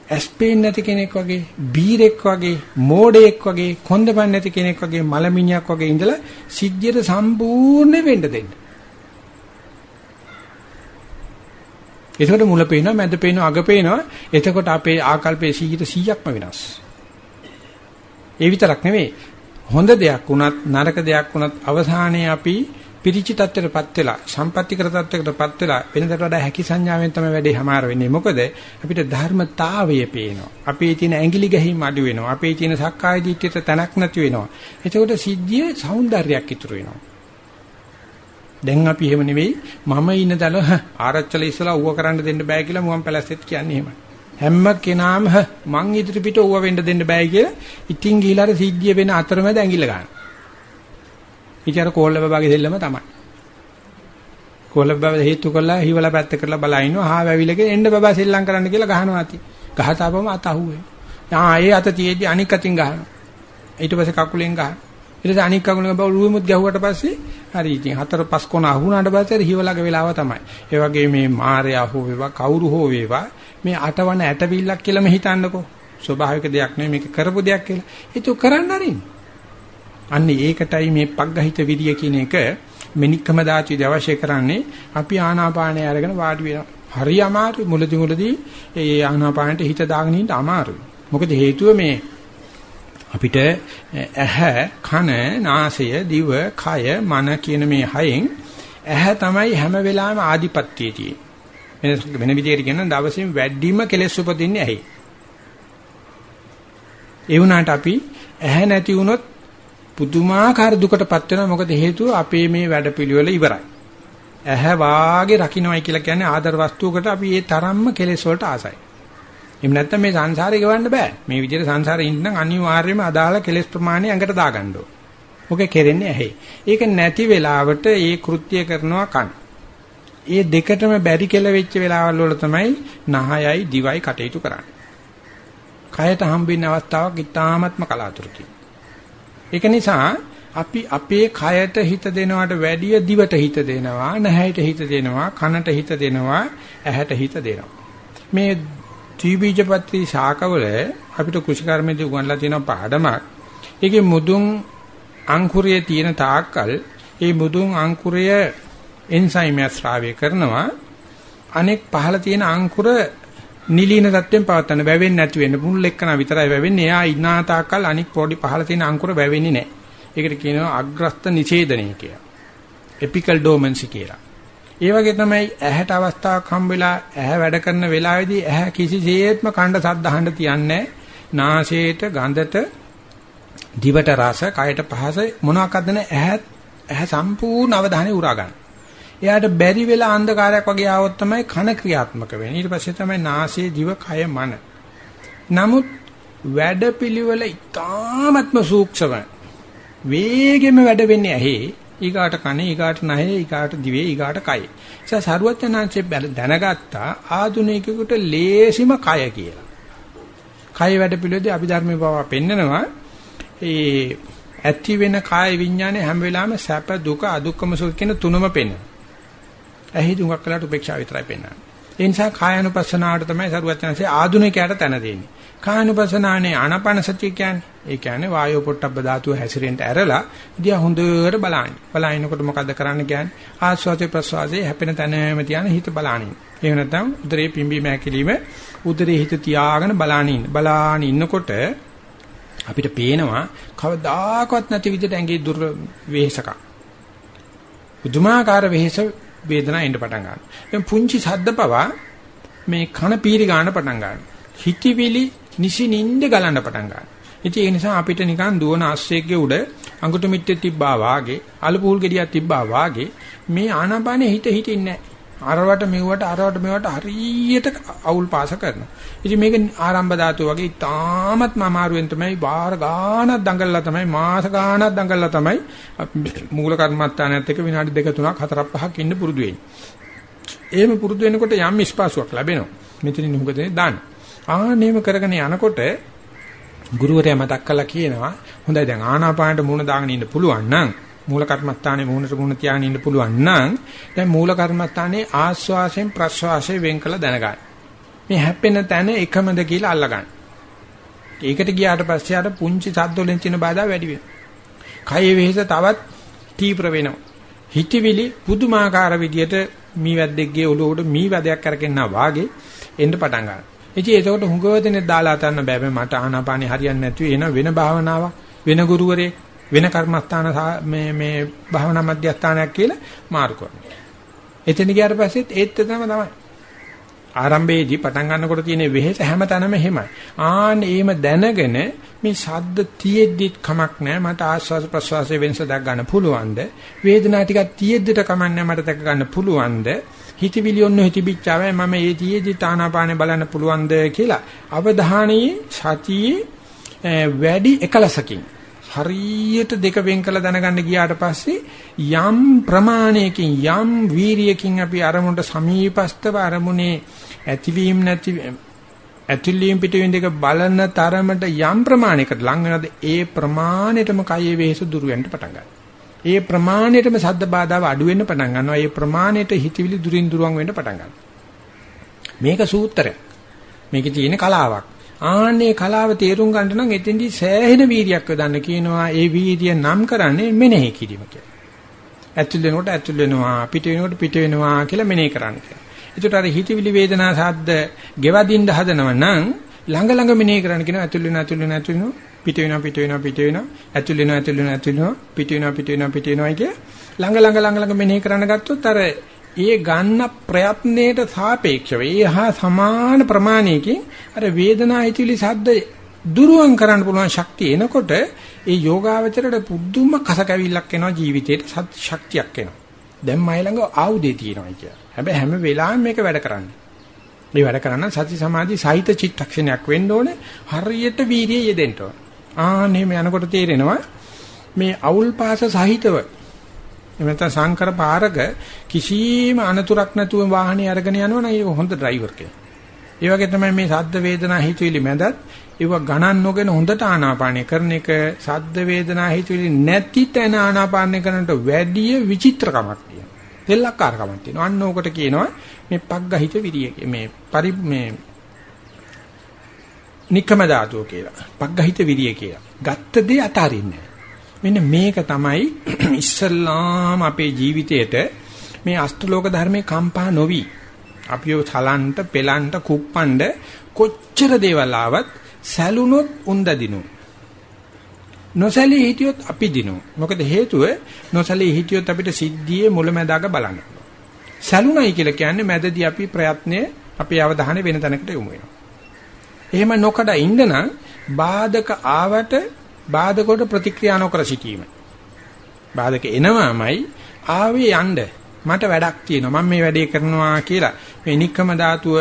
ඇස්පේන් නැති කෙනෙක් වගේ බීරෙක් වගේ මෝඩයෙක් වගේ කොන්දපන් නැති කෙනෙක් වගේ මලමිනියක් වගේ ඉඳලා සිද්ධියට සම්පූර්ණ වෙන්න දෙන්න. එතකොට මුල පේනවා, මැද පේනවා, අග පේනවා. එතකොට අපේ ආකල්පයේ 100%ක්ම වෙනස්. ඒ විතරක් නෙවෙයි. හොඳ දෙයක් වුණත් නරක දෙයක් වුණත් අවසානයේ අපි පිරිචි තත්ත්වයටපත් වෙලා සම්පත්‍තිකර තත්ත්වයකටපත් වෙලා වෙනදට වඩා හැකි සංඥාවෙන් තමයි වැඩේ හමාර වෙන්නේ. මොකද අපිට ධර්මතාවය පේනවා. අපේ තියෙන ඇඟිලි ගැහිම් අඩු වෙනවා. අපේ තියෙන සක්කාය දිට්ඨියට තැනක් නැති වෙනවා. එතකොට සිද්ධියේ సౌందර්යයක් ඉතුරු වෙනවා. දැන් අපි එහෙම නෙවෙයි මම ඉන්න දල ආරච්චල ඉස්සලා ඌව කරන්න දෙන්න බෑ කියලා මුවන් පැලැස්සෙත් කියන්නේ එහෙමයි. හැම කෙනාම මං ඉදිරි පිට ඌව වෙන්න දෙන්න බෑ කියලා ඉතින් ගිහිලාර සිද්ධිය වෙන අතරමැද ඇඟිල්ල ගන්න. ඉතින් කෝල්ල බබාගේ දෙල්ලම තමයි. කෝල්ල බබා හේතු කළා හිවලා පැත්ත කරලා බලනවා හා වැවිලගේ එන්න බබා සෙල්ලම් කරන්න කියලා ගහනවා ඇති. ගහතාවම අත අහුවේ. ආ ඒ අත තියේදී අනික් අතින් ගහනවා. ඊට පස්සේ කකුලෙන් ගහනවා. ඊට පස්සේ අනික් කකුලෙන් බව රුවෙමුත් ගැහුවට පස්සේ හරි ඉතින් හතර පහ කොන අහුණාට පස්සේ හිවලගේ වෙලාව තමයි. ඒ වගේ මේ මායя හෝ වේවා කවුරු හෝ වේවා මේ අටවන ඇටවිල්ලක් කියලා මෙ හිතන්නකෝ. ස්වභාවික දෙයක් නෙමෙයි මේක කරපු දෙයක් කියලා. ඒක කරන්න අරින්න. අන්න ඒකටයි මේ පග්ගහිත විරිය කියන එක මෙනික්කම දාචි අවශ්‍ය කරන්නේ අපි ආනාපානය අරගෙන වාඩි වෙනවා. හරි අමාරුයි මුලදි මුලදි ඒ ආනාපානට හිත දාගෙන ඉන්න අමාරුයි. මොකද හේතුව මේ අපිට ඇහැ කන නාසය දිව කය මන කියන මේ හයෙන් ඇහැ තමයි හැම වෙලාවෙම ආධිපත්‍යයේ තියෙන්නේ වෙන විදිහට කියන දවසෙන් වැඩිම කෙලෙස් උපදින්නේ ඇහි ඒ වුණාට අපි ඇහැ නැති වුණොත් පුදුමාකාර දුකටපත් වෙනවා මොකද හේතුව අපේ මේ වැඩපිළිවෙල ඉවරයි ඇහැ වාගේ රකින්නයි කියලා කියන්නේ ආදර වස්තුවකට අපි ඒ තරම්ම කෙලෙස් වලට ආසයි එහෙම නැත්නම් මේ සංසාරේ ගෙවන්න බෑ. මේ විදිහට සංසාරේ ඉන්න නම් අනිවාර්යයෙන්ම අදාළ කෙලෙස් ප්‍රමාණය ඇඟට දාගන්න ඕන. ඔකේ කෙරෙන්නේ ඇහි. ඒක නැති වෙලාවට ඒ කෘත්‍ය කරනවා කන්. ඒ දෙකටම බැරි කෙල වෙච්ච වෙලාවල් වල තමයි නහයයි දිවයි කටයුතු කරන්නේ. කයට හම්බෙන්න අවස්ථාවක් ඉතාමත්ම කලාතුරකින්. ඒක නිසා අපි අපේ කයට හිත දෙනවට වැඩිය දිවට හිත දෙනවා, නැහැට හිත දෙනවා, කනට හිත දෙනවා, ඇහැට හිත දෙනවා. මේ ත්‍රිබීජපත්‍රි ශාකවල අපිට කුෂිකර්මයේදී උගන්ලා තියෙන පාඩමක්. ඒකේ මුදුන් අංකුරයේ තියෙන තාක්කල් ඒ මුදුන් අංකුරය එන්සයිම් ස්රාවය කරනවා. අනෙක් පහළ තියෙන අංකුර නිලීන තත්ත්වෙන් පවත්තන වැවෙන්නේ නැති වෙන්න මුල් එක්කන විතරයි වැවෙන්නේ. එයා ඉන්නා තාක්කල් අනික් පොඩි පහළ තියෙන අංකුර වැවෙන්නේ නැහැ. ඒකට කියනවා අග්‍රස්ත නිෂේධනය කියලා. එපිකල් ඩෝමන්සි කියලා. ඒ වගේ තමයි ඇහැට අවස්ථාවක් හම් වෙලා ඇහැ වැඩ කරන වෙලාවේදී ඇහැ කිසිසේත්ම කණ්ඩ සද්ද අහන්න තියන්නේ නාසයට ගඳට දිවට රස කයට පහස මොනවාක්ද නැ ඇහැ ඇහැ සම්පූර්ණ අවධානය උරා ගන්න. එයාට බැරි වෙලා අන්ධකාරයක් වගේ ආවොත් තමයි කන ක්‍රියාත්මක වෙන්නේ. ඊට පස්සේ තමයි නාසය දිව කය මන. නමුත් වැඩපිළිවෙල ඉතාමත්ම සූක්ෂම වේගෙම වැඩ වෙන්නේ ඇහි ඊගාට කනේ ඊගාට නහේ ඊගාට දිවේ ඊගාට කයේ. ඒ සරුවචනාංශේ දැනගත්තා ආධුනිකයෙකුට ලේසිම කය කියලා. කය වැඩ පිළිවෙලදී අභිධර්මයේ බව පෙන්නනවා. ඒ ඇති වෙන කාය විඥානේ හැම වෙලාවෙම සැප දුක අදුක්කම සුඛ කියන තුනම පෙන්වනවා. ඇහි දුඟක් කලට උපේක්ෂාව විතරයි පෙන්වන්නේ. ඒ නිසා කායानुපස්සනාවට තමයි සරුවචනාංශේ ආධුනිකයට තැන දෙන්නේ. කායනුපසනානේ ආනාපාන සතිය කියන්නේ. ඒ කියන්නේ වායෝ පොට්ටබ්බ ධාතුව හැසිරෙන්න ඇරලා ඉතියා හොඳට බලන්න. බලනකොට මොකද්ද කරන්න කියන්නේ? ආස්වාදේ ප්‍රසවාසයේ හැපෙන තැනම තියාන හිත බලනින්. එහෙම නැත්නම් උදරේ පිම්බීම හැකිලිම උදරේ හිත තියාගෙන බලනින්. බලාන ඉන්නකොට අපිට පේනවා කවදාකවත් නැති විදිහට ඇඟේ දුර වෙහසක. පුදුමාකාර වෙහස වේදනාව එන්න පටන් ගන්නවා. දැන් පුංචි සද්ද පවා මේ කන පීරි ගන්න පටන් ගන්නවා. හිතවිලි නිසි නින්ද ගලන්න පටන් ගන්නවා. ඉතින් ඒ නිසා අපිට නිකන් දුවන අස්සෙක්ගේ උඩ අඟුතු මිට්ටේ තිබ්බා වාගේ අලුපූල් ගෙඩියක් තිබ්බා වාගේ මේ ආනාපානෙ හිත හිටින්නේ අරවට මෙව්වට අරවට මෙව්වට හරියට අවුල් පාස කරනවා. ඉතින් මේක ආරම්භ ධාතුව වගේ ඉතාමත්ම අමාරුවෙන් තමයි වාර ගාණක් දඟලලා තමයි මාස ගාණක් දඟලලා තමයි මූල කර්මත්තානයත් එක්ක විනාඩි දෙක තුනක් හතරක් පහක් ඉන්න පුරුදු වෙන්නේ. එහෙම පුරුදු වෙනකොට යම් ස්පාසුවක් ලැබෙනවා. මෙතනින් මොකද දාන්නේ? ආනේම කරගෙන යනකොට ගුරුවරයා මතක් කළා කියනවා හොඳයි දැන් ආනාපානට මූණ දාගෙන ඉන්න පුළුවන් නම් මූල කර්මස්ථානයේ මූණට මූණ තියාගෙන ඉන්න පුළුවන් නම් දැන් මූල කර්මස්ථානයේ ආස්වාසයෙන් ප්‍රස්වාසයෙන් වෙන් කළ දැනගන්න. මේ හැප්පෙන තැන එකමද කියලා අල්ලගන්න. ඒකට ගියාට පස්සේ අර පුංචි සද්ද වලින් තියෙන බාධා වැඩි වෙනවා. කය වෙහෙස තවත් තීව්‍ර වෙනවා. හිතවිලි පුදුමාකාර විදියට මීවැද්දෙක්ගේ ඔළුව උඩ මීවැදයක් කරගෙනා වාගේ එන්න පටන් ගන්නවා. ඉතින් ඒකට හුඟව දෙනෙක් දාලා තන්න බෑ මට ආනාපානෙ හරියන්නේ නැති වෙන වෙන භාවනාවක් වෙන ගුරුවරයෙක් වෙන කර්මස්ථාන මේ මේ භාවනා මධ්‍යස්ථානයක් කියලා මාරු කරනවා. එතන ගියාට පස්සෙත් ඒත් තමයි තමයි. ආරම්භයේදී පටන් ගන්නකොට තියෙන වෙහෙස හැමතැනම එහෙමයි. ආන්න එහෙම දැනගෙන මේ ශබ්ද තියෙද්දිත් කමක් නැහැ මට ආස්වාද ප්‍රසවාසයේ වෙනස දැක් ගන්න පුළුවන්ද? වේදනාව ටිකක් තියෙද්දිට කමක් නැහැ මට දැක ගන්න පුළුවන්ද? හිතවිලි ඔන්න හිතවිච්චාවයි මම ඒ තියේදී තානාපානේ බලන්න පුළුවන්ද කියලා අවධානයේ සතියේ වැඩි එකලසකින් හරියට දෙක වෙන් කළ දැනගන්න ගියාට පස්සේ යම් ප්‍රමාණයකින් යම් වීරියකින් අපි අරමුණට සමීපස්තව අරමුණේ ඇතිවීම නැති ඇතිලීම් පිටවීම දෙක බලන තරමට යම් ප්‍රමාණයකට ලං වෙනද ඒ ප්‍රමාණයටම කයේ වෙහස දුර වෙන්න පටන් ගන්නවා ඒ ප්‍රමාණයටම සද්ද බාධාව අඩු වෙන්න පටන් ගන්නවා. ඒ ප්‍රමාණයට හිතවිලි දුරින් දුරවන් වෙන්න පටන් ගන්නවා. මේක සූත්‍රයක්. මේකේ තියෙන කලාවක්. ආන්නේ කලාව තේරුම් ගන්න නම් එතෙන්දී සෑහෙන වීර්යයක් යොදන්න කියනවා. ඒ වීර්ය නම් කරන්නේ මෙනෙහි කිරීම කියලා. ඇතුල් වෙනකොට ඇතුල් වෙනවා, පිට වෙනකොට පිට වෙනවා කියලා මෙනෙහි කරන්න කියලා. ඒකට අර හිතවිලි වේදනා සද්ද ගෙවදින්න හදනව නම් ළඟ ළඟ මෙනෙහි කරන්න කියනවා. ඇතුල් වෙනවා, ඇතුල් වෙනවා, ඇතුල් වෙනවා. පිට වෙනවා පිට වෙනවා පිට වෙනවා ඇතුල් වෙනවා ඇතුල් වෙනවා ඇතුල් වෙනවා පිට වෙනවා පිට වෙනවා පිට වෙනවා කිය ළඟ ළඟ ළඟ ළඟ මෙනෙහි කරන්න ගත්තොත් අර ඒ ගන්න ප්‍රයත්නයේට සාපේක්ෂව ඒ හා සමාන ප්‍රමාණයකින් අර වේදනා හිතිලි සද්ද දුරුවන් කරන්න පුළුවන් ශක්තිය එනකොට ඒ යෝගාවචරයට පුදුම කස කැවිල්ලක් එනවා ජීවිතේට ශක්තියක් එනවා දැන් මයි ළඟ ආයුධය තියෙනවා කිය. හැබැයි හැම වෙලාවෙම මේක වැඩ කරන්නේ. ඒ වැඩ කරන්න සති සමාධි සහිත චිත්තක්ෂණයක් වෙන්න ඕනේ. හරියට වීර්යය යෙදෙන්න ඕනේ. ආන්නේ මේ යනකොට තේරෙනවා මේ අවුල් පාස සහිතව එමෙතන සංකර පාරක කිසිම අනතුරක් නැතුව වාහනේ අරගෙන යනවනම් ඒක හොඳ ඩ්‍රයිවර් කෙනෙක්. ඒ වගේ තමයි මේ සද්ද වේදනා හිතවිලි මැදත් ඒව ගණන් නොගෙන හොඳට ආනාපානය කරන එක සද්ද වේදනා හිතවිලි නැති තැන ආනාපානය කරනට වැඩිය විචිත්‍රකමක් තියෙනවා. දෙල්ලක්කාරකමක් තියෙනවා. අන්න ඕකට කියනවා මේ පග්ගහිත විරිය මේ පරි මේ නික්කම ධාතුව කියලා. පග්ගහිත විරිය කියලා. ගත්ත දේ අතාරින්නේ මෙන්න මේක තමයි *clears throat* ඉස්සල්ලාම අපේ ජීවිතේට මේ අෂ්ටලෝක ධර්මේ කම්පා නොවි. අපිව චලන්ට පෙලන්ට කුප්පණ්ඩ කොච්චර දේවල් ආවත් සැලුනොත් උන්ද දිනු. නොසැලී හිටියොත් අපි දිනු. මොකද හේතුව නොසැලී හිටියොත් අපිට සිද්ධියේ මුලැමැදාක බලන්න. සැලුණයි කියලා කියන්නේ මැදදී අපි ප්‍රයත්නයේ අපේ අවධානය වෙන තැනකට යොමු වෙනවා. එහෙම නොකඩ ඉඳන බාධක ආවට බාධකට ප්‍රතික්‍රියා නොකර සිටීම. බාධක එනවාමයි ආවේ යන්න මට වැඩක් තියෙනවා මම මේ වැඩේ කරනවා කියලා මේ නික්කම ධාතුව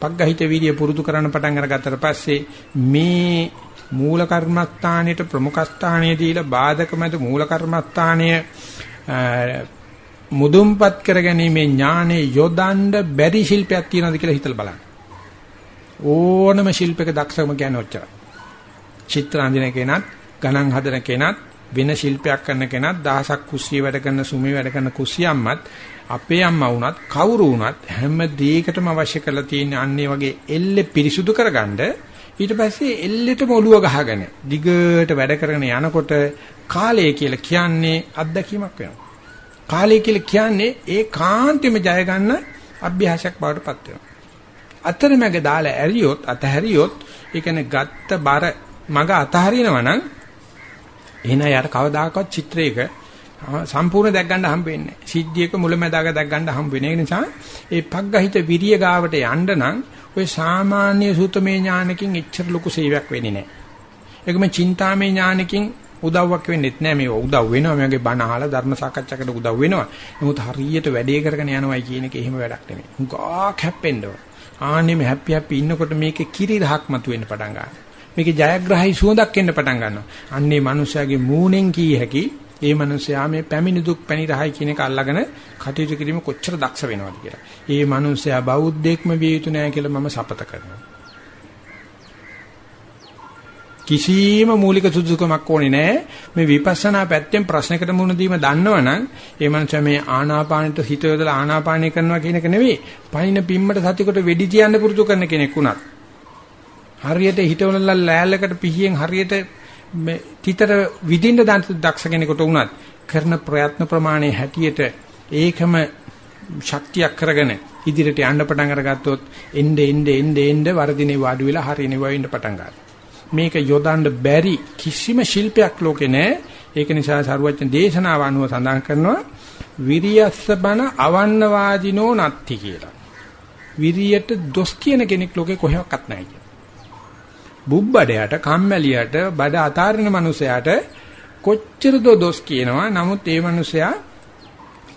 පග්ගහිත වීර්ය පුරුදු කරන්න පටන් අරගත්තට පස්සේ මේ මූල කර්මස්ථානයේ ප්‍රමුඛ ස්ථානයේ දීලා බාධක මත මූල කර්මස්ථානයේ මුදුන්පත් කරගැනීමේ ඥානෙ යොදන්න බැරි ශිල්පයක් තියෙනවද කියලා හිතලා බලන්න. ඕනම ශිල්පයක දක්ෂකම කියන්නේ ඔච්චරයි. චිත්‍ර අඳින කෙනත්, ගණන් හදන කෙනත්, වෙන ශිල්පයක් කරන කෙනත්, දහසක් කුස්සිය වැඩ කරන සුමි වැඩ කරන කුස්සියම්මත් අපේ අම්මා වුණත් කවුරු වුණත් හැම දෙයකටම අවශ්‍ය කරලා තියෙන අන්නේ වගේ එල්ලේ පිරිසුදු කරගන්න ඊට පස්සේ එල්ලෙටම ඔළුව ගහගෙන දිගට වැඩ කරගෙන යනකොට කාලය කියලා කියන්නේ අත්දැකීමක් වෙනවා. කාලය කියලා කියන්නේ ඒ කාන්තෙම ජය ගන්න අභ්‍යාසයක් බවට පත් වෙනවා. අතරමැග දාලා ඇරියොත් අතහැරියොත් ඒ කියන්නේ ගත්ත බර මග අතහරිනවා නම් එහෙනම් යාට කවදාකවත් චිත්‍රයක සම්පූර්ණ දැක් ගන්න හම්බ වෙන්නේ නැහැ. සිද්ධියක මුලැමැදාක දැක් ගන්න හම්බ වෙන්නේ. ඒ නිසා ඒ පග්ගහිත විරිය ගාවට යන්න නම් ඔය සාමාන්‍ය සූතමේ ඥානකින් එච්චර ලොකු සේවයක් වෙන්නේ නැහැ. ඒකම චින්තාමේ ඥානකින් උදව්වක් වෙන්නෙත් නැහැ මේ උදව් වෙනවා මගේ බණ අහලා ධර්ම සාකච්ඡාකට උදව් වෙනවා. නමුත් හරියට වැඩේ කරගෙන යනවයි කියන එක එහෙම වැඩක් නෙමෙයි. හුඟක් හැප්පෙන්න ඕන. ආන්නෙම හැපි හැපි ඉන්නකොට මේකේ කිරි රහක් මතුවෙන්න පටන් ගන්නවා. මේකේ ජයග්‍රහයි සුවඳක් එන්න පටන් ගන්නවා. අන්නේ මනුස්සයාගේ මූණෙන් කී හැකි ඒ මනුස්සයා මේ පැමිණි දුක් පැණි රහයි කියන එක අල්ලගෙන කටයුතු කිරීම කොච්චර දක්ෂ වෙනවද කියලා. ඒ මනුස්සයා බෞද්ධෙක්ම විය යුතු නෑ කියලා මම සපත කරනවා. කිසිම මූලික සුදුසුකමක් ඕනේ නැහැ. මේ විපස්සනා පැත්තෙන් ප්‍රශ්නකට මුහුණ දීම දන්නවනම් ඒ මනුස්සයා මේ ආනාපානෙට හිත යොදලා ආනාපානය කරනවා කියන එක නෙවෙයි. පයින් පිම්මට සතියකට වෙඩි තියන්න පුරුදු කරන කෙනෙක් උනත්. හරියට හිතවල ලෑල්ලකට පිහියෙන් හරියට මේ තිතර විදින්න දක්ෂ කෙනෙකුට උනත් කරන ප්‍රයත්න ප්‍රමාණය හැටියට ඒකම ශක්තියක් කරගෙන ඉදිරියට යන්න පටන් අරගත්තොත් එnde එnde එnde එnde වර්ධිනේ වාඩි වෙලා හරියනේ වෙන්න පටන් ගන්නවා. මේක යොදන්න බැරි කිසිම ශිල්පයක් ලෝකේ නැහැ. ඒක නිසා සරුවචන දේශනාව අනුව සඳහන් කරනවා විරියස්ස බන අවන්න වාදිනෝ නත්ති කියලා. විරියට දොස් කියන කෙනෙක් ලෝකේ කොහෙවත් නැහැ කියලා. බුබ්බඩයට, කම්මැලියට, බඩ අතාරින මනුස්සයාට කොච්චර දොස් කියනවා. නමුත් ඒ මනුස්සයා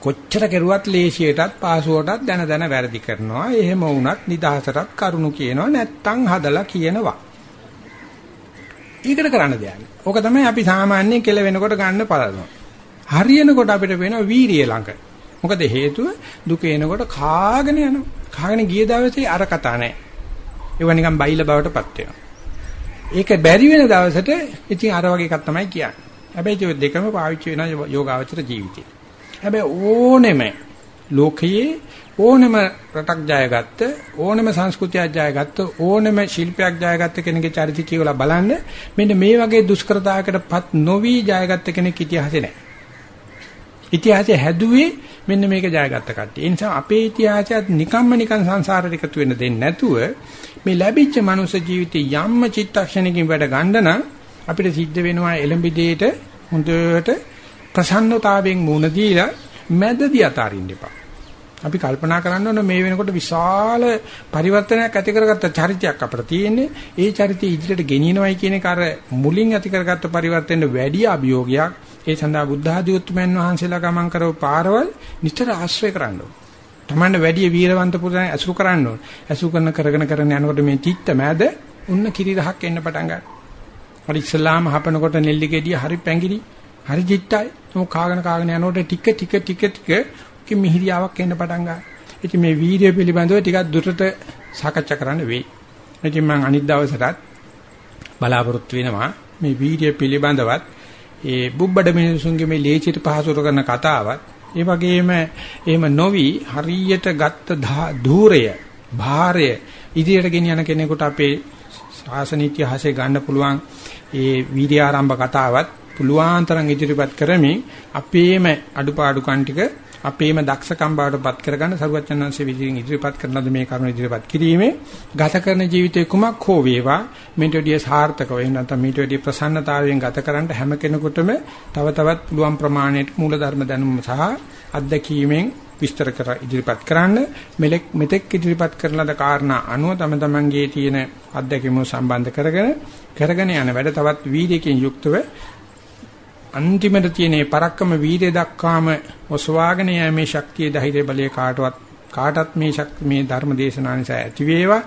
කොච්චර කෙරුවත් ලේසියටත් පාසුවටත් දැන දැන වැරදි කරනවා. එහෙම වුණත් නිදහසටත් කරුණු කියනවා. නැත්තම් හදලා කියනවා. ඊකට කරන්න දෙයක්. ඕක තමයි අපි සාමාන්‍යයෙන් කෙල වෙනකොට ගන්න පළදම. හරියනකොට අපිට වෙනවා වීරිය ළඟ. මොකද හේතුව දුක එනකොට කාගෙන යනවා. කාගෙන ගිය දවසේ අර කතා නැහැ. ඒව නිකන් බයිලා බවටපත් වෙනවා. ඒක බැරි වෙන දවසට ඉතින් අර වගේ එකක් තමයි කියන්නේ. හැබැයි ඒ දෙකම පාවිච්චි වෙන යෝගාවචර ජීවිතේ. හැබැයි ඕනෙම ලෝකයේ ඕනෙම රටක් ජයගත්ත ඕනෙම සංස්කෘතියක් ජයගත්ත ඕනෙම ශිල්පයක් ජයගත්ත කෙනෙකුගේ චරිතය කියලා බලන්න මෙන්න මේ වගේ දුෂ්කරතාවකටපත් නොවි ජයගත්ත කෙනෙක් ඉතිහාසෙ නැහැ. ඉතිහාසය හැදුවේ මෙන්න මේක ජයගත්ත කට්ටිය. ඒ නිසා අපේ ඉතිහාසයත් නිකම්ම නිකන් සංසාරෙට එකතු වෙන්න දෙන්නේ නැතුව මේ ලැබිච්ච මනුෂ්‍ය ජීවිතේ යම්ම චිත්තක්ෂණකින් වැඩ ගන්න නම් අපිට සිද්ධ වෙනවා එළඹිදේට හොඳට ප්‍රසන්නතාවයෙන් මුණ දීලා මැදදී අතාරින්න එපා. අපි කල්පනා කරන්න ඕන මේ වෙනකොට විශාල පරිවර්තනයක් ඇති කරගත්ත චරිතයක් අපිට තියෙන්නේ. ඒ චරිතය ඉදිරියට ගෙනියනවයි කියන එක අර මුලින් ඇති කරගත්ත පරිවර්තනෙට වැඩි අභියෝගයක්. ඒ සඳහා බුද්ධ ආදී උතුමන් වහන්සේලා ගමන් කරව පාරවල් නිතර ආශ්‍රය කරන්න තමන්න වැඩි වීරවන්ත පුරුෂයන් ඇසුරු කරන්න ඕන. ඇසුරු කරන කරගෙන කරගෙන යනකොට මේ තිත්ත මැද උන්න කිරි රහක් එන්න පටන් ගන්නවා. හරි ඉස්ලාම හපනකොට නෙල්ලි ගෙඩිය හරි පැංගිරි හරි ජිට්ටයි. මොක කාගෙන කාගෙන යනකොට ටික ටික ටික ටික කි මිහිරියාවක් එන්න පටන් ගන්නවා. ඉතින් මේ වීර්ය පිළිබඳව ටිකක් දුරට සාකච්ඡා කරන්න වෙයි. ඉතින් මම අනිත් දවසටත් බලාපොරොත්තු වෙනවා මේ වීර්ය පිළිබඳවත් ඒ බුබ්බඩ මිනිසුන්ගේ මේ ලේචිත පහසුර කරන කතාවත් ඒ වගේම එහෙම නොවි හරියට ගත්ත ධූරය භාරය ඉදිරියට ගෙනියන කෙනෙකුට අපේ ශාසන ඉතිහාසයේ ගන්න පුළුවන් ඒ වීර්ය ආරම්භ කතාවත්. පුළුවන් තරම් ඉදිරිපත් කරමින් අපේම අඩුපාඩුකම් ටික අපේම දක්ෂකම් බවටපත් කරගන්න සරුවචනංශයේ විදිහින් ඉදිරිපත් කරන ලද මේ කරුණ ඉදිරිපත් කිරීමේ ගත කරන ජීවිතේ කුමක් හෝ වේවා මේට වැඩිය සාර්ථකව එහෙම නැත්නම් මේට වැඩිය ප්‍රසන්නතාවයෙන් ගත කරන්න හැම කෙනෙකුටම තව තවත් පුළුවන් ප්‍රමාණයට මූලධර්ම දැනුම සහ අත්දැකීමෙන් විස්තර කර ඉදිරිපත් කරන්න. මෙලෙක් මෙතෙක් ඉදිරිපත් කරන ලද කාරණා අනුව තම තමන්ගේ තියෙන අත්දැකීම් සම්බන්ධ කරගෙන කරගෙන යන වැඩ තවත් වීර්යයෙන් යුක්තව අන්තිමට තියෙන පරක්කම වීර්ය දක්වාම ඔසවාගෙන යෑමේ ශක්තිය ධෛර්ය බලය කාටවත් කාටත් මේ ශක්ති මේ ධර්ම දේශනා නිසා ඇති වේවා.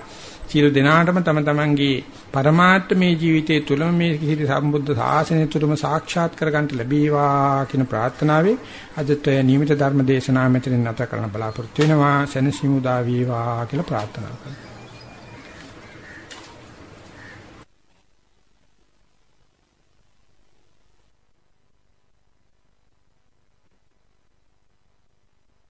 සියලු දෙනාටම තම තමන්ගේ පරමාර්ථ මේ ජීවිතයේ තුලම මේ කිසි සම්බුද්ධ ශාසනය තුලම සාක්ෂාත් කරගන්න ලැබේවා කියන ප්‍රාර්ථනාවෙන් අදට නියමිත ධර්ම දේශනාව මෙතනින් නැත කරන්න බලාපොරොත්තු වෙනවා. සෙනසීමු දා වේවා කියලා ප්‍රාර්ථනා කරනවා.